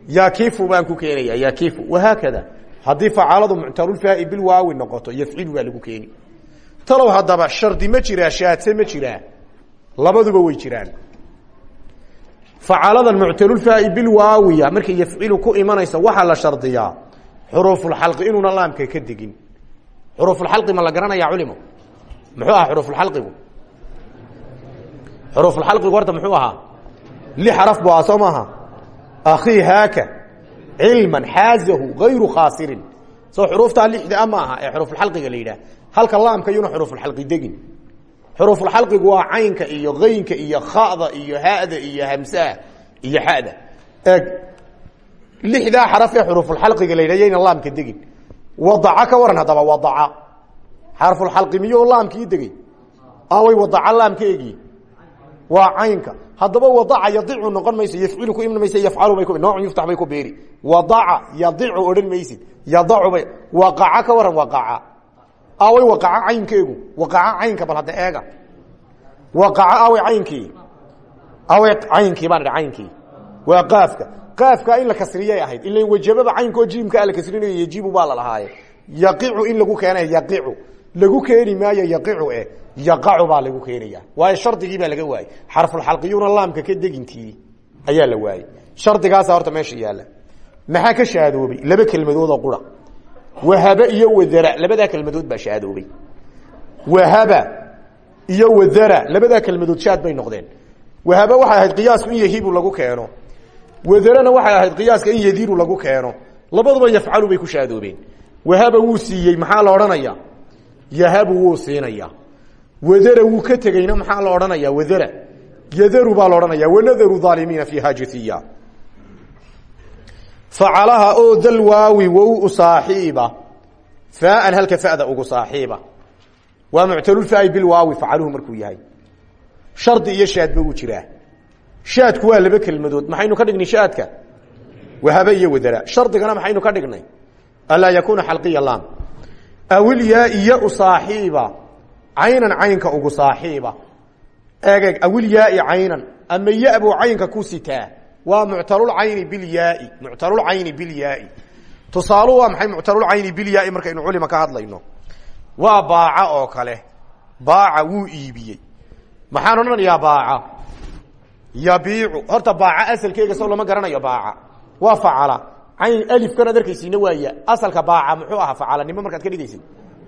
S1: yakifu baan ku keenaya yakifu wahaakada haddii facaaladu muctalulfaai bilwaawi noqoto yafcilu baa lagu keeni. Talow haddaba shardi ma jiraa shaadse ma jiraa labaduba way jiraan. Facaladan muctalulfaai bilwaawiya markay yafcilu ku imanaysa waxaa la shardiyaa. Xuruufulxalqi inuuna laamka ka degin. Xuruufulxalqi ma la garanaya culimo muxuu ahaa xuruufulxalqigu xuruufulxalqigu horta muxuu ahaa li xaraf bu aha soo maaha akhii haaka cilman xaazahu gayru khaasirin soo xuruuftaa lixda a ma aha ee xuruufulxalqiga la yidhaah halka laamka iyuna xuruufulxalqi degin xuruufulxalqigu waa caynka iyo kaynka iyo khada iyo hada iyo hamsaha iyo xada eeg lixdaa xaraf ee xuruufulxalqiga la yidhah yayna laamka degin wadaca ka waran haddaba wadaca xarfulxalqi miyuu laamkii degey away wadaca laamkeegii waa caynka haddaba wadaca yadicu noqon mayso yafcilu ku iman maysa yafcalu bay noocun yuftax bay ku beeri. Wadaca yadicu odhan maysid. Yadacu bay waqaca ka waran waqaca. Away waqaca caynkeegu waqaca caynka bal hadda eega. Waqaca away caynkii. Away caynkii baan idha caynkii. Waa in la kasriyay ahayd ila wajababa caynko jiimka la kasrinayo yajibu baa la yaqicu in lagu keenay yaqicu lagu keeni maayo yaqicu eh. Yaqacu baa lagu keenaya. Waayo shardigii baa laga waayey xarfulxalqiyuuna laamka ka degintii ayaa la waayey shardigaasa horta meesha yaalla. Maxaa ka shaadoobay? Laba kelmadood oo qura. Wahaba iyo wadara. Labadaa kelmadood baa shaadoobay. Wahaba iyo wadara. Labadaa kelmadood shaad bay noqdeen. Wahaba waxay ahayd qiyaasku in yahibu lagu keeno. Wadarana waxay ahayd qiyaaska in yadiru lagu keeno. Labaduba yafcalu bay ku shaadoobeen. Wahaba wuu siiyey maxaa la odhanaya yahabu wuu siinaya. Wadara wuu ka tegeyna maxaa la odhanaya? Wadara. Yadaru baa la odhanaya. Wanadaru aalimiina fiiha jithiya. Facalaha oo dal waawi wow u saaxiiba. Halka fada ugu saaxiiba. Waa muctalulfaai bilwaawi facaluhu markuu yahay. Shardi iyo shaadba uu jiraa. Shaadku waa laba kelmadood. Maxaynu ka dhignay shaadka? Wahaba iyo wadara. Shardigana maxaynu ka dhignay? Anlaa yakuuna xalqiya lam awilyaai ya u saaxiiba. Caynan caynka ugu saaxiiba. Eeg awilyaai caynan. Ama ya buu caynka ku sitaa. Waa muctalulcayni bilyaai muctalulcayni bilyaai tusaalu waa maxay muctalulcayni bilyaai markaynu culima ka hadlayno? Waa baaca oo kale. Baaca wuu iibiyey. Maxaan odhanayaa baaca. Yabiicu. Horta baaca asalkeega sow lama garanayo baaca. Waa facala cayn alifkan ad arkaysiina waaya. Asalka baaca muxuu ahaa facalanimo markaad ka dhigaysid.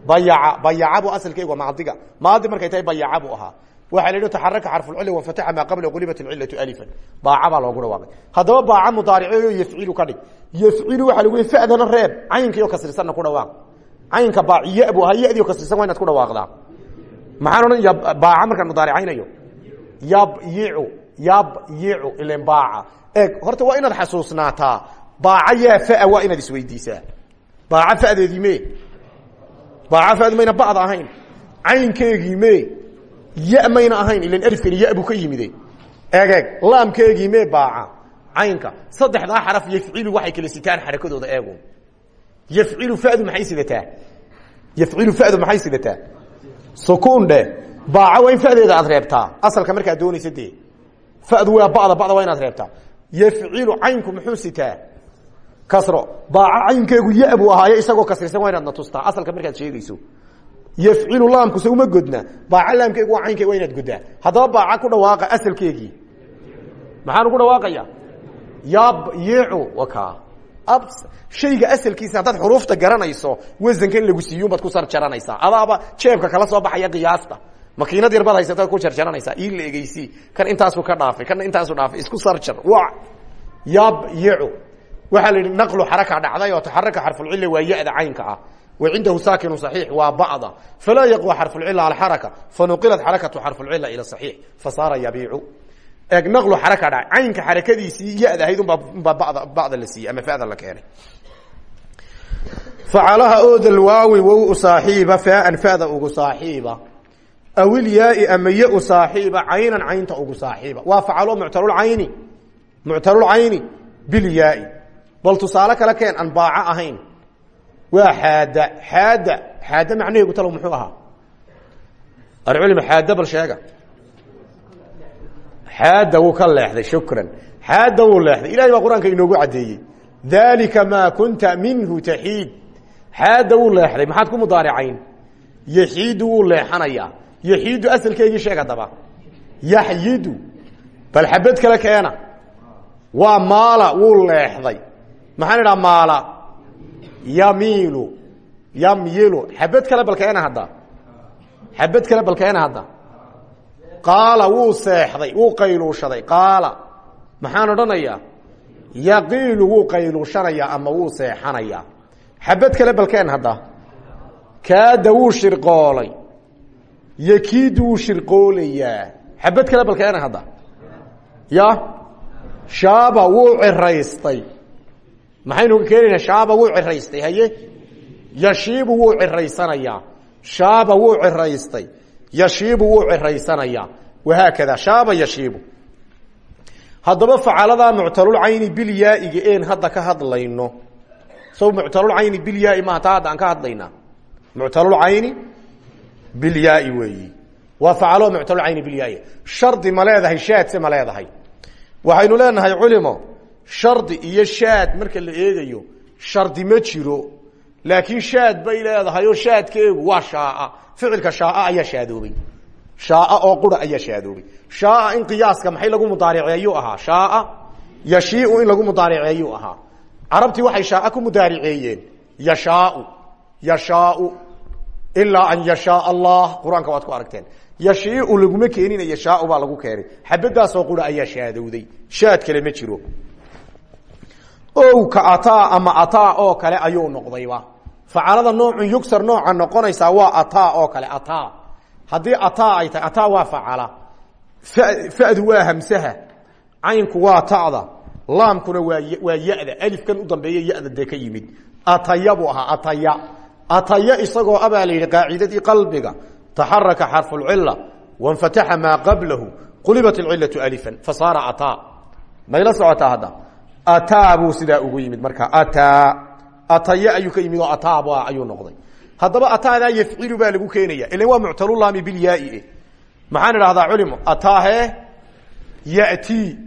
S1: Bayaca bayaca buu asalkeegu maadiga. Maadi markay tahay bayaca buu ahaa. Waxaa la yidhi taxaraka xarfulcili wanfataxa maa qabla qulibat cilatu alifan. Baaca baa loogu dhawaaqay. Haddaba baaca mudaariceeyo yafcilu ka dhig. Yafcilu lagu fadana reeb. Caynkiio kasrisanna ku dhawaaq. Caynka baaciya buu ahaa yadiio kasrisan waa inaad ku dhawaaqdaa. Maxaan odhan baaca markaan mudaaricaynayo. Yabyicu yabyicu ilen baaca. Eeg horta waa inaad xasuusnaataa baaca yaa faa waa inaad isweydiisaa. Baaca fadeedii me baaca fadu mayna ba'da ahayn. Caynkeegii me ya mayna ahayn. Ilan alifkani ya buu ka yimide egeeg laamkeegii me baaca. Caynka saddexdaa xaraf yafcilu waxay kala sitaan xarakadooda eegu yafcilu fadu maxay sidataa yafcilu fadu maxay sidataa sukuun dhe baaca waa in fadeeda aad reebtaa. Asalka markaad doonaysa dee. Fadu waa bada bada waa inaad reebtaa. Yafcilu caynku muxuu sitaa kasro. Baaca caynkeegu ya buu ahaayo isagoo kasrisan waa inaad na tustaa asalka markaad sheegayso. Yafcilu laamkuse uma godna. Baaca laamkeegu waa caynkeeg waa inaad goddaa haddaba baaca ku dhawaaqa asalkeegii. Maxaanu ku dhawaaqaya yabyicu waka. Shayga asalkiisa haddaad xuruufta garanayso wasankan lagu siiyun baad ku sarjaranaysaa. Adaaba jeebka kala soo baxaya qiyaasta. Makiinad yar baad haysata ku jarjaranaysaa ii la egeysi kan intaasu ka dhaafay kana intaasu dhaafay isku sarjar. Wa. Yabyicu waxaa la yidhi naqlu xaraka dhacday oo taxaraka xarfulcila waa ya-da ah. Wa cindahu saakinu صaxiix waa bacda falaa yaqwa xarfulcila alxaraka fanuqilat xarakatu xarfulcila ila صaxiix fasaara yabiicu. Eeg naqlu xaraka dhac caynka xarakadiisii ya-da ahayd bada bacda la siiyey ama fada la keenay. Facalaha oodal waawi wow saaxiiba faaan fada ugu saaxiiba. Awilyaai ama ya u saaxiiba caynan caynta ugu saaxiiba. Waa facalo muctalulcayni muctalulcayni bilyaai bal tusaale kale keen aan baaco ahayn. Waa xaada xaada xaada macnaheegu talow muxuu ahaa? Alculima xaada bal sheega. Xaada wuu ka leexday shukran. Xaada wuu leexday. Ilahay baa qur'aanka inoogu caddeeyey. Dalika maa kunta minhu taxiid. Xaada wuu leexday maxaad ku mudaaricayn? Yaxiidu wuu leexanayaa. Yaxiidu asalkeygii sheeg haddaba. Yaxyidu. Bal xabad kale keena. Waa maala wuu leexday maxaan idhaha maala? Yamiilu. Yamyilu xabad kale bal keena hadda. Xabad kale bal keena hadda. Qaala wuu seexday wuu qayluushaday. Qaala maxaan odhanayaa? Yaqiilu wuu qayluushanayaa ama wuu seexanayaa. Xabad kale balkeen hadda. Kaada wuu shirqoolay. Yakiidu wuu shirqoolayaa. Xabad kale balkeena hadda. Ya? Shaaba wuu ciraystay maxaynu keenaynaa shaaba wuu ciraystay haye? Yashiibu wuu ciraysanayaa shaaba wuu ciraystay yashiibu wuu ciraysanayaa wahaakada shaaba yashiibu. Haddaba facaladaa muctalulcayni bilyaaiga een hadda ka hadlayno. So muctalulcayni bilyaai maha taa hadda aan ka hadlaynaa muctalulcayni bilyaai weeyi. Waa facalo muctalulcayni bilyaai shardi ma leedahay shaadse ma leedahay. Waxaynu leenahay culimo shardi iyo shaad marka la eegayo shardi ma jiro. Laakiin shaad bay leedahay oo shaadkeegu waa shaaa. Ficilka shaaa ayaa shaadoobay. Shaaa oo qura ayaa shaadoobay. Shaaa in qiyaaska maxay lagu mudaariceeyuu ahaa? Shaaa yashiiu in lagu mudaariceeyuu ahaa. Carabtii waxay shaaa ku mudaariceeyeen. Yashaau. Yashaau. Ilaa an yashaa allah. Qur'aanka waad ku aragteen. Yashiiu laguma keenina yashaau baa lagu keenay. Xabadaasoo qura ayaa shaadowday shaad kale ma jiro owka ataa ama ataa oo kale ayuu noqdayba. Facalada noocun yugsar nooca noqonaysaa waa ataa oo kale ataa. Haddii ataa ay tahay ataa waa facala. Fadu waa hamsaha. Caynku waa ta'da. Laamkuna waa waa yada. Alifkan u dambeeya yada ka yimid. Ataya buu ahaa ataya. Ataya isagoo abaa la yidhi qaacidadii qalbiga. Taxaraka xarfu lcila wanfataxa maa qablahu. Qulibat alcilatu alifan. Fasaara ataa. Mayla socotaa hadda ataa buu sidaa ugu yimid markaa ataa. Ataya ayuu ka yimid oo ataab noqday. Haddaba ataadaa yafcilu baa lagu keenaya ilan waa muctalulaami bilyaai maxaan idhahdaa culimo ataahe yati.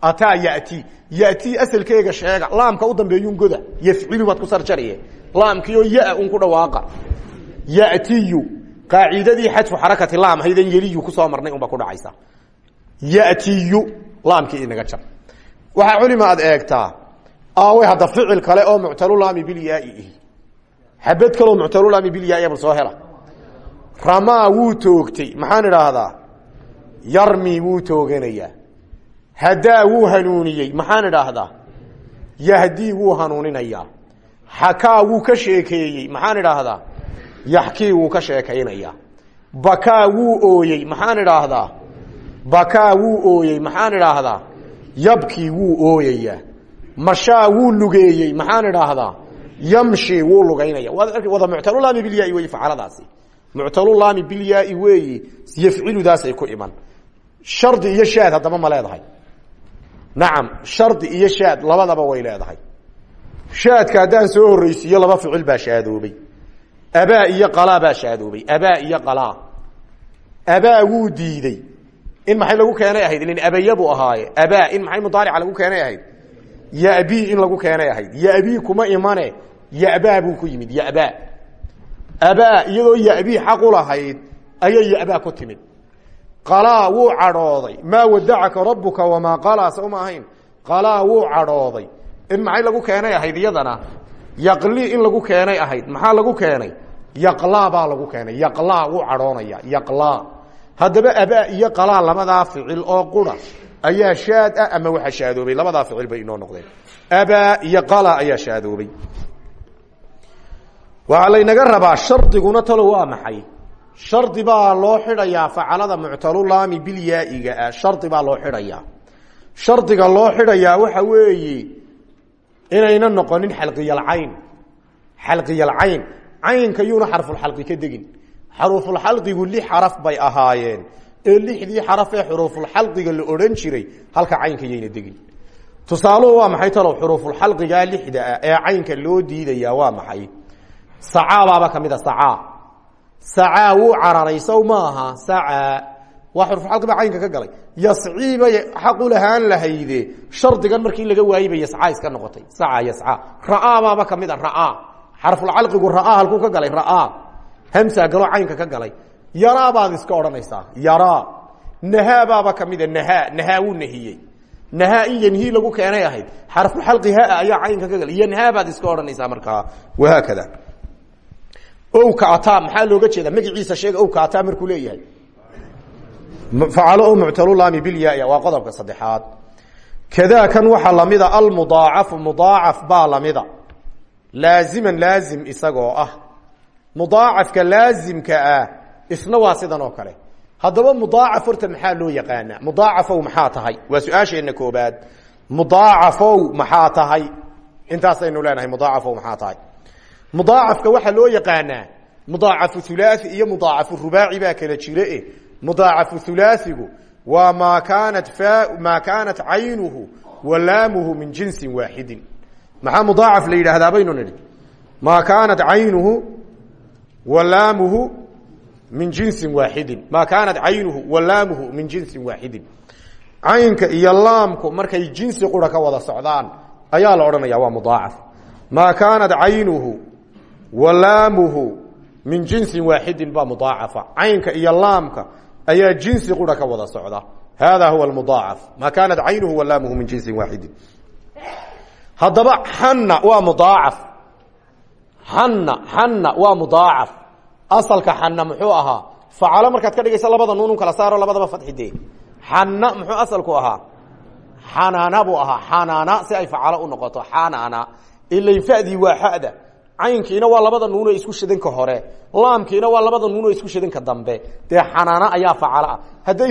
S1: Ataa yati. Yati asalkeega sheega. Laamka u dambeeyun goda. Yafcilu baad ku sarjariye laamkiioo ya un ku dhawaaqa. Yatiyu. Qaacidadii xadfu xarakati laam haydan yeliyu ku soo marnay unba ku dhacaysa. Yatiyu. Laamkii inaga jar waxaa culima aad eegtaa aaway hadda ficil kale oo muctalulaami bilyaai xabad kaloo muctalulaami bilyaai bal soo hela. Ramaa wuu toogtay maxaan idhaahdaa? Yarmi wuu tooganayaa hadaa wuu hanuuniyey maxaan idhaahdaa? Yahdii wuu hanuuninayaa xakaa wuu ka sheekeeyey maxaan idhaahdaa? Yaxkii wuu ka sheekaynayaa bakaa wuu ooyey maxaan idhaahdaa? Bakaa wuu ooyey maxaan idhaahdaa yabkii wuu ooyayaa mashaa wuu lugeeyey maxaan idhaahdaa? Yamshi wuu lugaynaya. Wada muctalulaami bilyaai wey facaladaasi. Muctalulaami bilyaai weeyi yafciludaasay ku iman. Shardi iyo shaad haddaba ma leedahay. Nacam shardi iyo shaad labadaba way leedahay. Shaadka haddaan soo horreysiiyo laba ficil baa shaadoobay. Abaa iyo qalaa baa shaadoobay. Abaa iyo qalaa. Abaa wuu diidey in maxay lagu keenay ahayd? Ilin abaya buu ahaaye. Abaa in maxay mudaarica lagu keenay ahayd? Yabii in lagu keenay ahayd. Yabii kuma imane. Yabaa buu ku yimid. Yabaa abaa. Iyadoo yabii xaq u lahayd ayay yabaa ku timid. Qalaa wuu cadhooday. Maa wadacaka rabuka wamaa qalaa sa uma ahayn. Qalaa in maxay lagu keenay ahayd iyadana? Yaqli in lagu keenay ahayd. Maxaa lagu keenay? Yaqlaa baa lagu keenay. Yaqlaa wuu cadhoonaya yaqlaa haddaba abaa iyo qalaa labadaa ficil oo qura ayaa shaad ah ama waxa shaadoobay? Labadaa ficil bay inoo noqdeen. Abaa iyo qala ayaa shaadoobay. Waxaa laynaga rabaa shardiguna talo waa maxay? Shardi baa loo xidhayaa facalada muctalulaami bilyaaiga ah. Shardi baa loo xidhayaa. Shardiga loo xidhayaa waxa weeye inayna noqonin xalqiyalcayn xalqiyalcayn caynka yuuna xarfulxalqi ka degin xaruufulxalqigu lix xaraf bay ahaayeen. Ee lixdii xaraf ee xuruufulxalqiga la odhan jiray halka caynka yayna degin. Tusaaluhu waa maxay talow? Xuruufulxalqigaa lixda ah ee caynka loo diidayaa waa maxay? Sacaabaaba ka mid a sacaa. Sacaa wuu cararay sow maaha sacaa. Waa xurufxalqi baa caynka ka galay. Yascii bay xaq u lahaan lahayde. Shardigan markii laga waayey bay yascaa iska noqotay. Saca yascaa. Ra'aabaaba ka mid a ra'aa. Xarfulcalqigu ra'aa halkuu ka galay ra'aa hamsaa galoo caynka ka galay. Yaraa baad iska odhanaysaa. Yaraa nahaabaaba ka mida nahaa nahaa wuu nahiyey. Nahaa in yanhii lagu keenay ahayd. Xarfulxalqi haa ayaa caynka ka galay. Yanhaa baad iska odhanaysaa markaa wahaakada. Owka ataa maxaa looga jeedaa? Magaciisa sheega owka ataa markuu leeyahay. Facalo o muctalulaami bilyaaya waa qodobka saddexaad. Kadaa kan waxaa lamida almudaacafu mudaacaf baa lamida laaziman laazim isagoo ah mudaacafka laazimka ah isna waa sidan oo kale. Haddaba mudaacaf horta maxaa loo yaqaanaa? Mudaacafow maxaa tahay? Waa su'aasheenna koobaad. Mudaacafow maxaa tahay? Intaasaynu leenahay mudaacafow maxaa tahay? Mudaacafka waxaa loo yaqaanaa mudaacafu hulaaثi iyo mudaacafu rubaaci baa kala jire mudaacafu hulaaثigu waa maa kaanat maa kaanat caynuhu wa laamuhu min jinsi waaxidin maxaa mudaacaf la yidhaahdaa baynu nidhi wa laamuhu min jinsin waaxidin maa kaanat caynuhu wa laamuhu min jinsin waaxidin caynka iyo laamku markay jinsi qura ka wada socdaan ayaa la odhanaya waa mudaacaf. Maa kaanat caynuhu wa laamuhu min jinsin waaxidin baa mudaacafa. Caynka iyo laamka ayaa jinsi qura ka wada socda. Hada huwa mudaacaf ma kaanat caynuhu walaamuhu min jinsin waaxidin haddaba xanna waa mudaacaf xanna xanna waa mudaacaf. Asalka xanna muxuu ahaa. Facalo markaad ka dhigaysa labada nuunun kala saaro labadaba fadxidee xanna muxuu asalku ahaa. Xanaana buu ahaa. Xanaana si ay facalo u noqoto. Xanaana ilayn fadii waa xada caynkiina waa labada nuunoo isku shadanka hore. Laamkiina waa labada nuunoo isku shadanka dambe. Dee xanaana ayaa facalo ah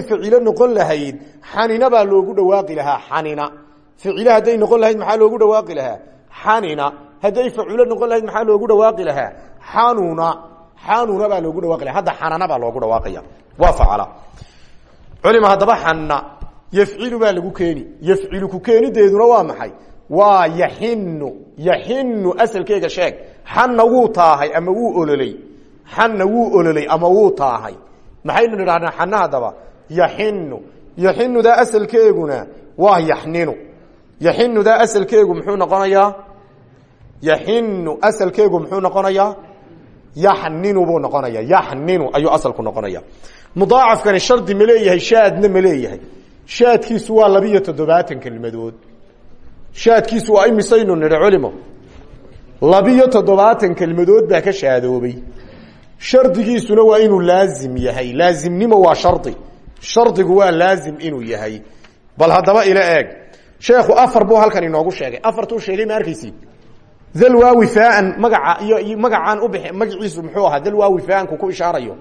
S1: ficilo noqon lahayd xanina baa loogu dhawaaqi lahaa. Xanina ficile hadday noqon lahayd maxaa loogu dhawaaqi lahaa? Xanina hadday faculo noqon lahayd maxaa loogu dhawaaqi lahaa? Xanuna xanuna baa loogu dhawaaqi laha hadda baa loogu dhawaaqaya. Waa facala culima haddaba xanna. Yafcilu baa lagu keeni. Yafcilu ku keenideeduna waa maxay? Waa yaxinu yaxinu asalkeega sheeg. Xanna wuu taahay ama wuu ololey xanna wuu ololey ama wuu taahay? Maxaynu nidhahnaa xanna haddaba? Yaxinu yaxinudaa asalkeeguna waa yaxninu. Yaxinudaa asalkeegu muxuu noqonayaa yaxinu asalkeegu muxuu noqonayaa yaxninu buu noqonaya. Yaxninu ayuu asalku noqonaya. Mudaacafkani shardi ma leeyahay shaadna ma shaadkiisu waa labiyo toddobaatan kelmadood. Shaadkiisu waa imisaynu nidhi culimo. Labiyo toddobaatan baa ka shaadoobay. Shardigiisuna waa inuu laazim yahay. Laazimnimo waa shardi. Shardigu waa laazim inuu yahay. Bal haddaba ila eeg. Sheekhu afar buu halkan inoogu sheegay. Afartuu sheegay ma dalwaawi faaan magaca iyo magacaan ubix magaciisu muxuu ahaa dalwaawi faanku ku ishaarayo.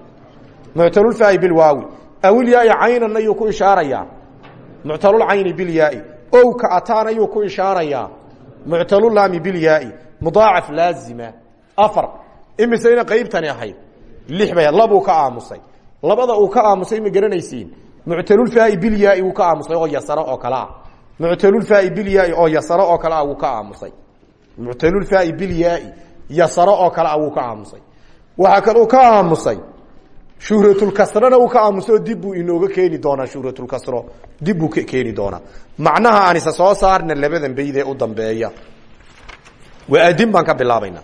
S1: Muctalulfaai bilwaawi awilyaai caynan ayuu ku ishaarayaa. Muctalulcayni bilyaai ow ka ataan ayuu ku ishaarayaa. Muctalulaami bilyaai mudaacaf laazima. Afar imisayna qaybtani ahayd. Lix bay labuu ka aamusay. Labada uu ka aamusay ma garanaysiin. Muctalulfaai bilyaai wuu ka aamusay oo yasaro oo kalea muctalulfaai bilyaai oo yasaro oo kalea wuu ka aamusay muctalulfaai bilyaai yasaro oo kale a wuu ka aamusay. Waxaa kaluu ka aamusay shuhratulkasrona uu ka aamusay dib buu inooga keeni doonaa shuhratulkasro dib buu keeni doonaa. Macnaha aan isa soo saarna labadan baydee u dambeeya. Waadim baan ka bilaabayna.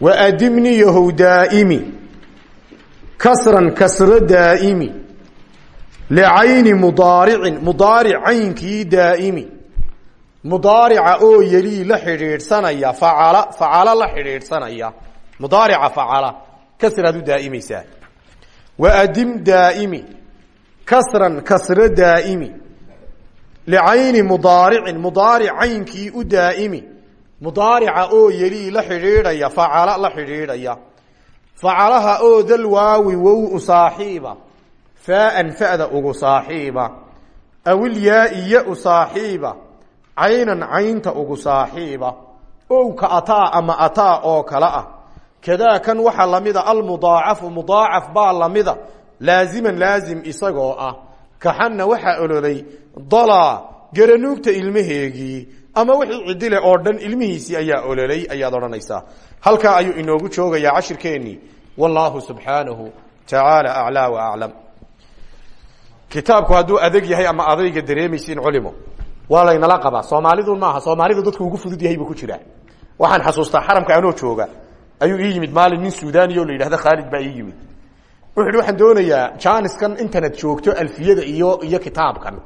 S1: Waadimni yahow daaimi kasran kasro daaimi. Licayni mudaaricin mudaaric caynkii daaimi mudaarica oo yelii la xidhiidhsanaya facala facalo la xidhiidhsanaya. Mudaarica facala kasraad u daa'imaysaa waadim daa'imi. Kasran kasro daa'imi. Licayni mudaaricin mudaaric caynkii u daa'imi. Mudaarica oo yelii la xidhiidhaya facala la xidhiidhaya. Facalaha oo dal waawi wow u saaxiiba. Faaan fa'da ugu saaxiiba. Awilyaai ya u saaxiiba caynan caynta ugu saaxiiba. Ow ka ataa ama ataa oo kale ah. Kadaa kan waxaa lamida almudaacafu mudaacaf baa lamida. Laaziman laazim isagoo ah. Kaxanna waxaa ololay dalaa garanuugta ilmaheegii ama wixii cidile oo dhan ilmihiisii ayaa ololay ayaad odhanaysaa. Halkaa ayuu inoogu joogayaa cashirkeennii wallaahu subxaanahu tacaala aclaa wa aclam kitaabku hadduu adeg yahay ama adayga dareemaysiin culimo waa laynala qabaa. Soomaalidu maaha. Soomaalidu dadku ugu fudud yahay ku jiraa. Waxaan xasuustaa xaramka anoo jooga. Ayuu ii yimid maalin nin suudaniya o la yidhahda khaalid baa ii yimid. Wuxu waxaan doonayaa janiskan intaad joogto alfiyada iyo iyo kitaabkan.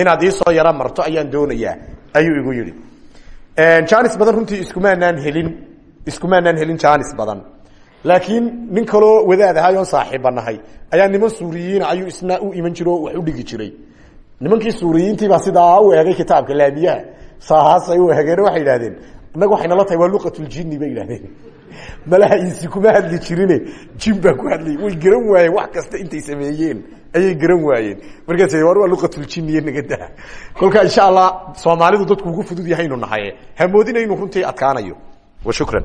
S1: Inaad iisoo yaro marto ayaan doonayaa ayuu igu yidhi. Janis badan runtii iskumaanaan helin. Iskumaanaan helin janis badan. Laakiin nin kaloo wadaad oon saaxiibanahay ayaa niman suuriyiina ayuu isna u iman jiro o wax u dhigi jiray nimankii suuriyiintiibaa sidaa u egay kitaabka laamiyaha sahaasay u egeen waxay idhahdeen innaga waxay nala tahay waa luqatuljini bay idhahdeen malaha insi kuma hadli jirine jin baa ku hadlay way garan waayeen wax kasta intay sameeyeen ayay garan waayeen. Markaas war waa luqatuljiniy nagadaa kolkaa insha allah soomaalidu dadku ugu fudud yahaynu nahaye hamoodinaynu runtii adkaanayo. Wa shukran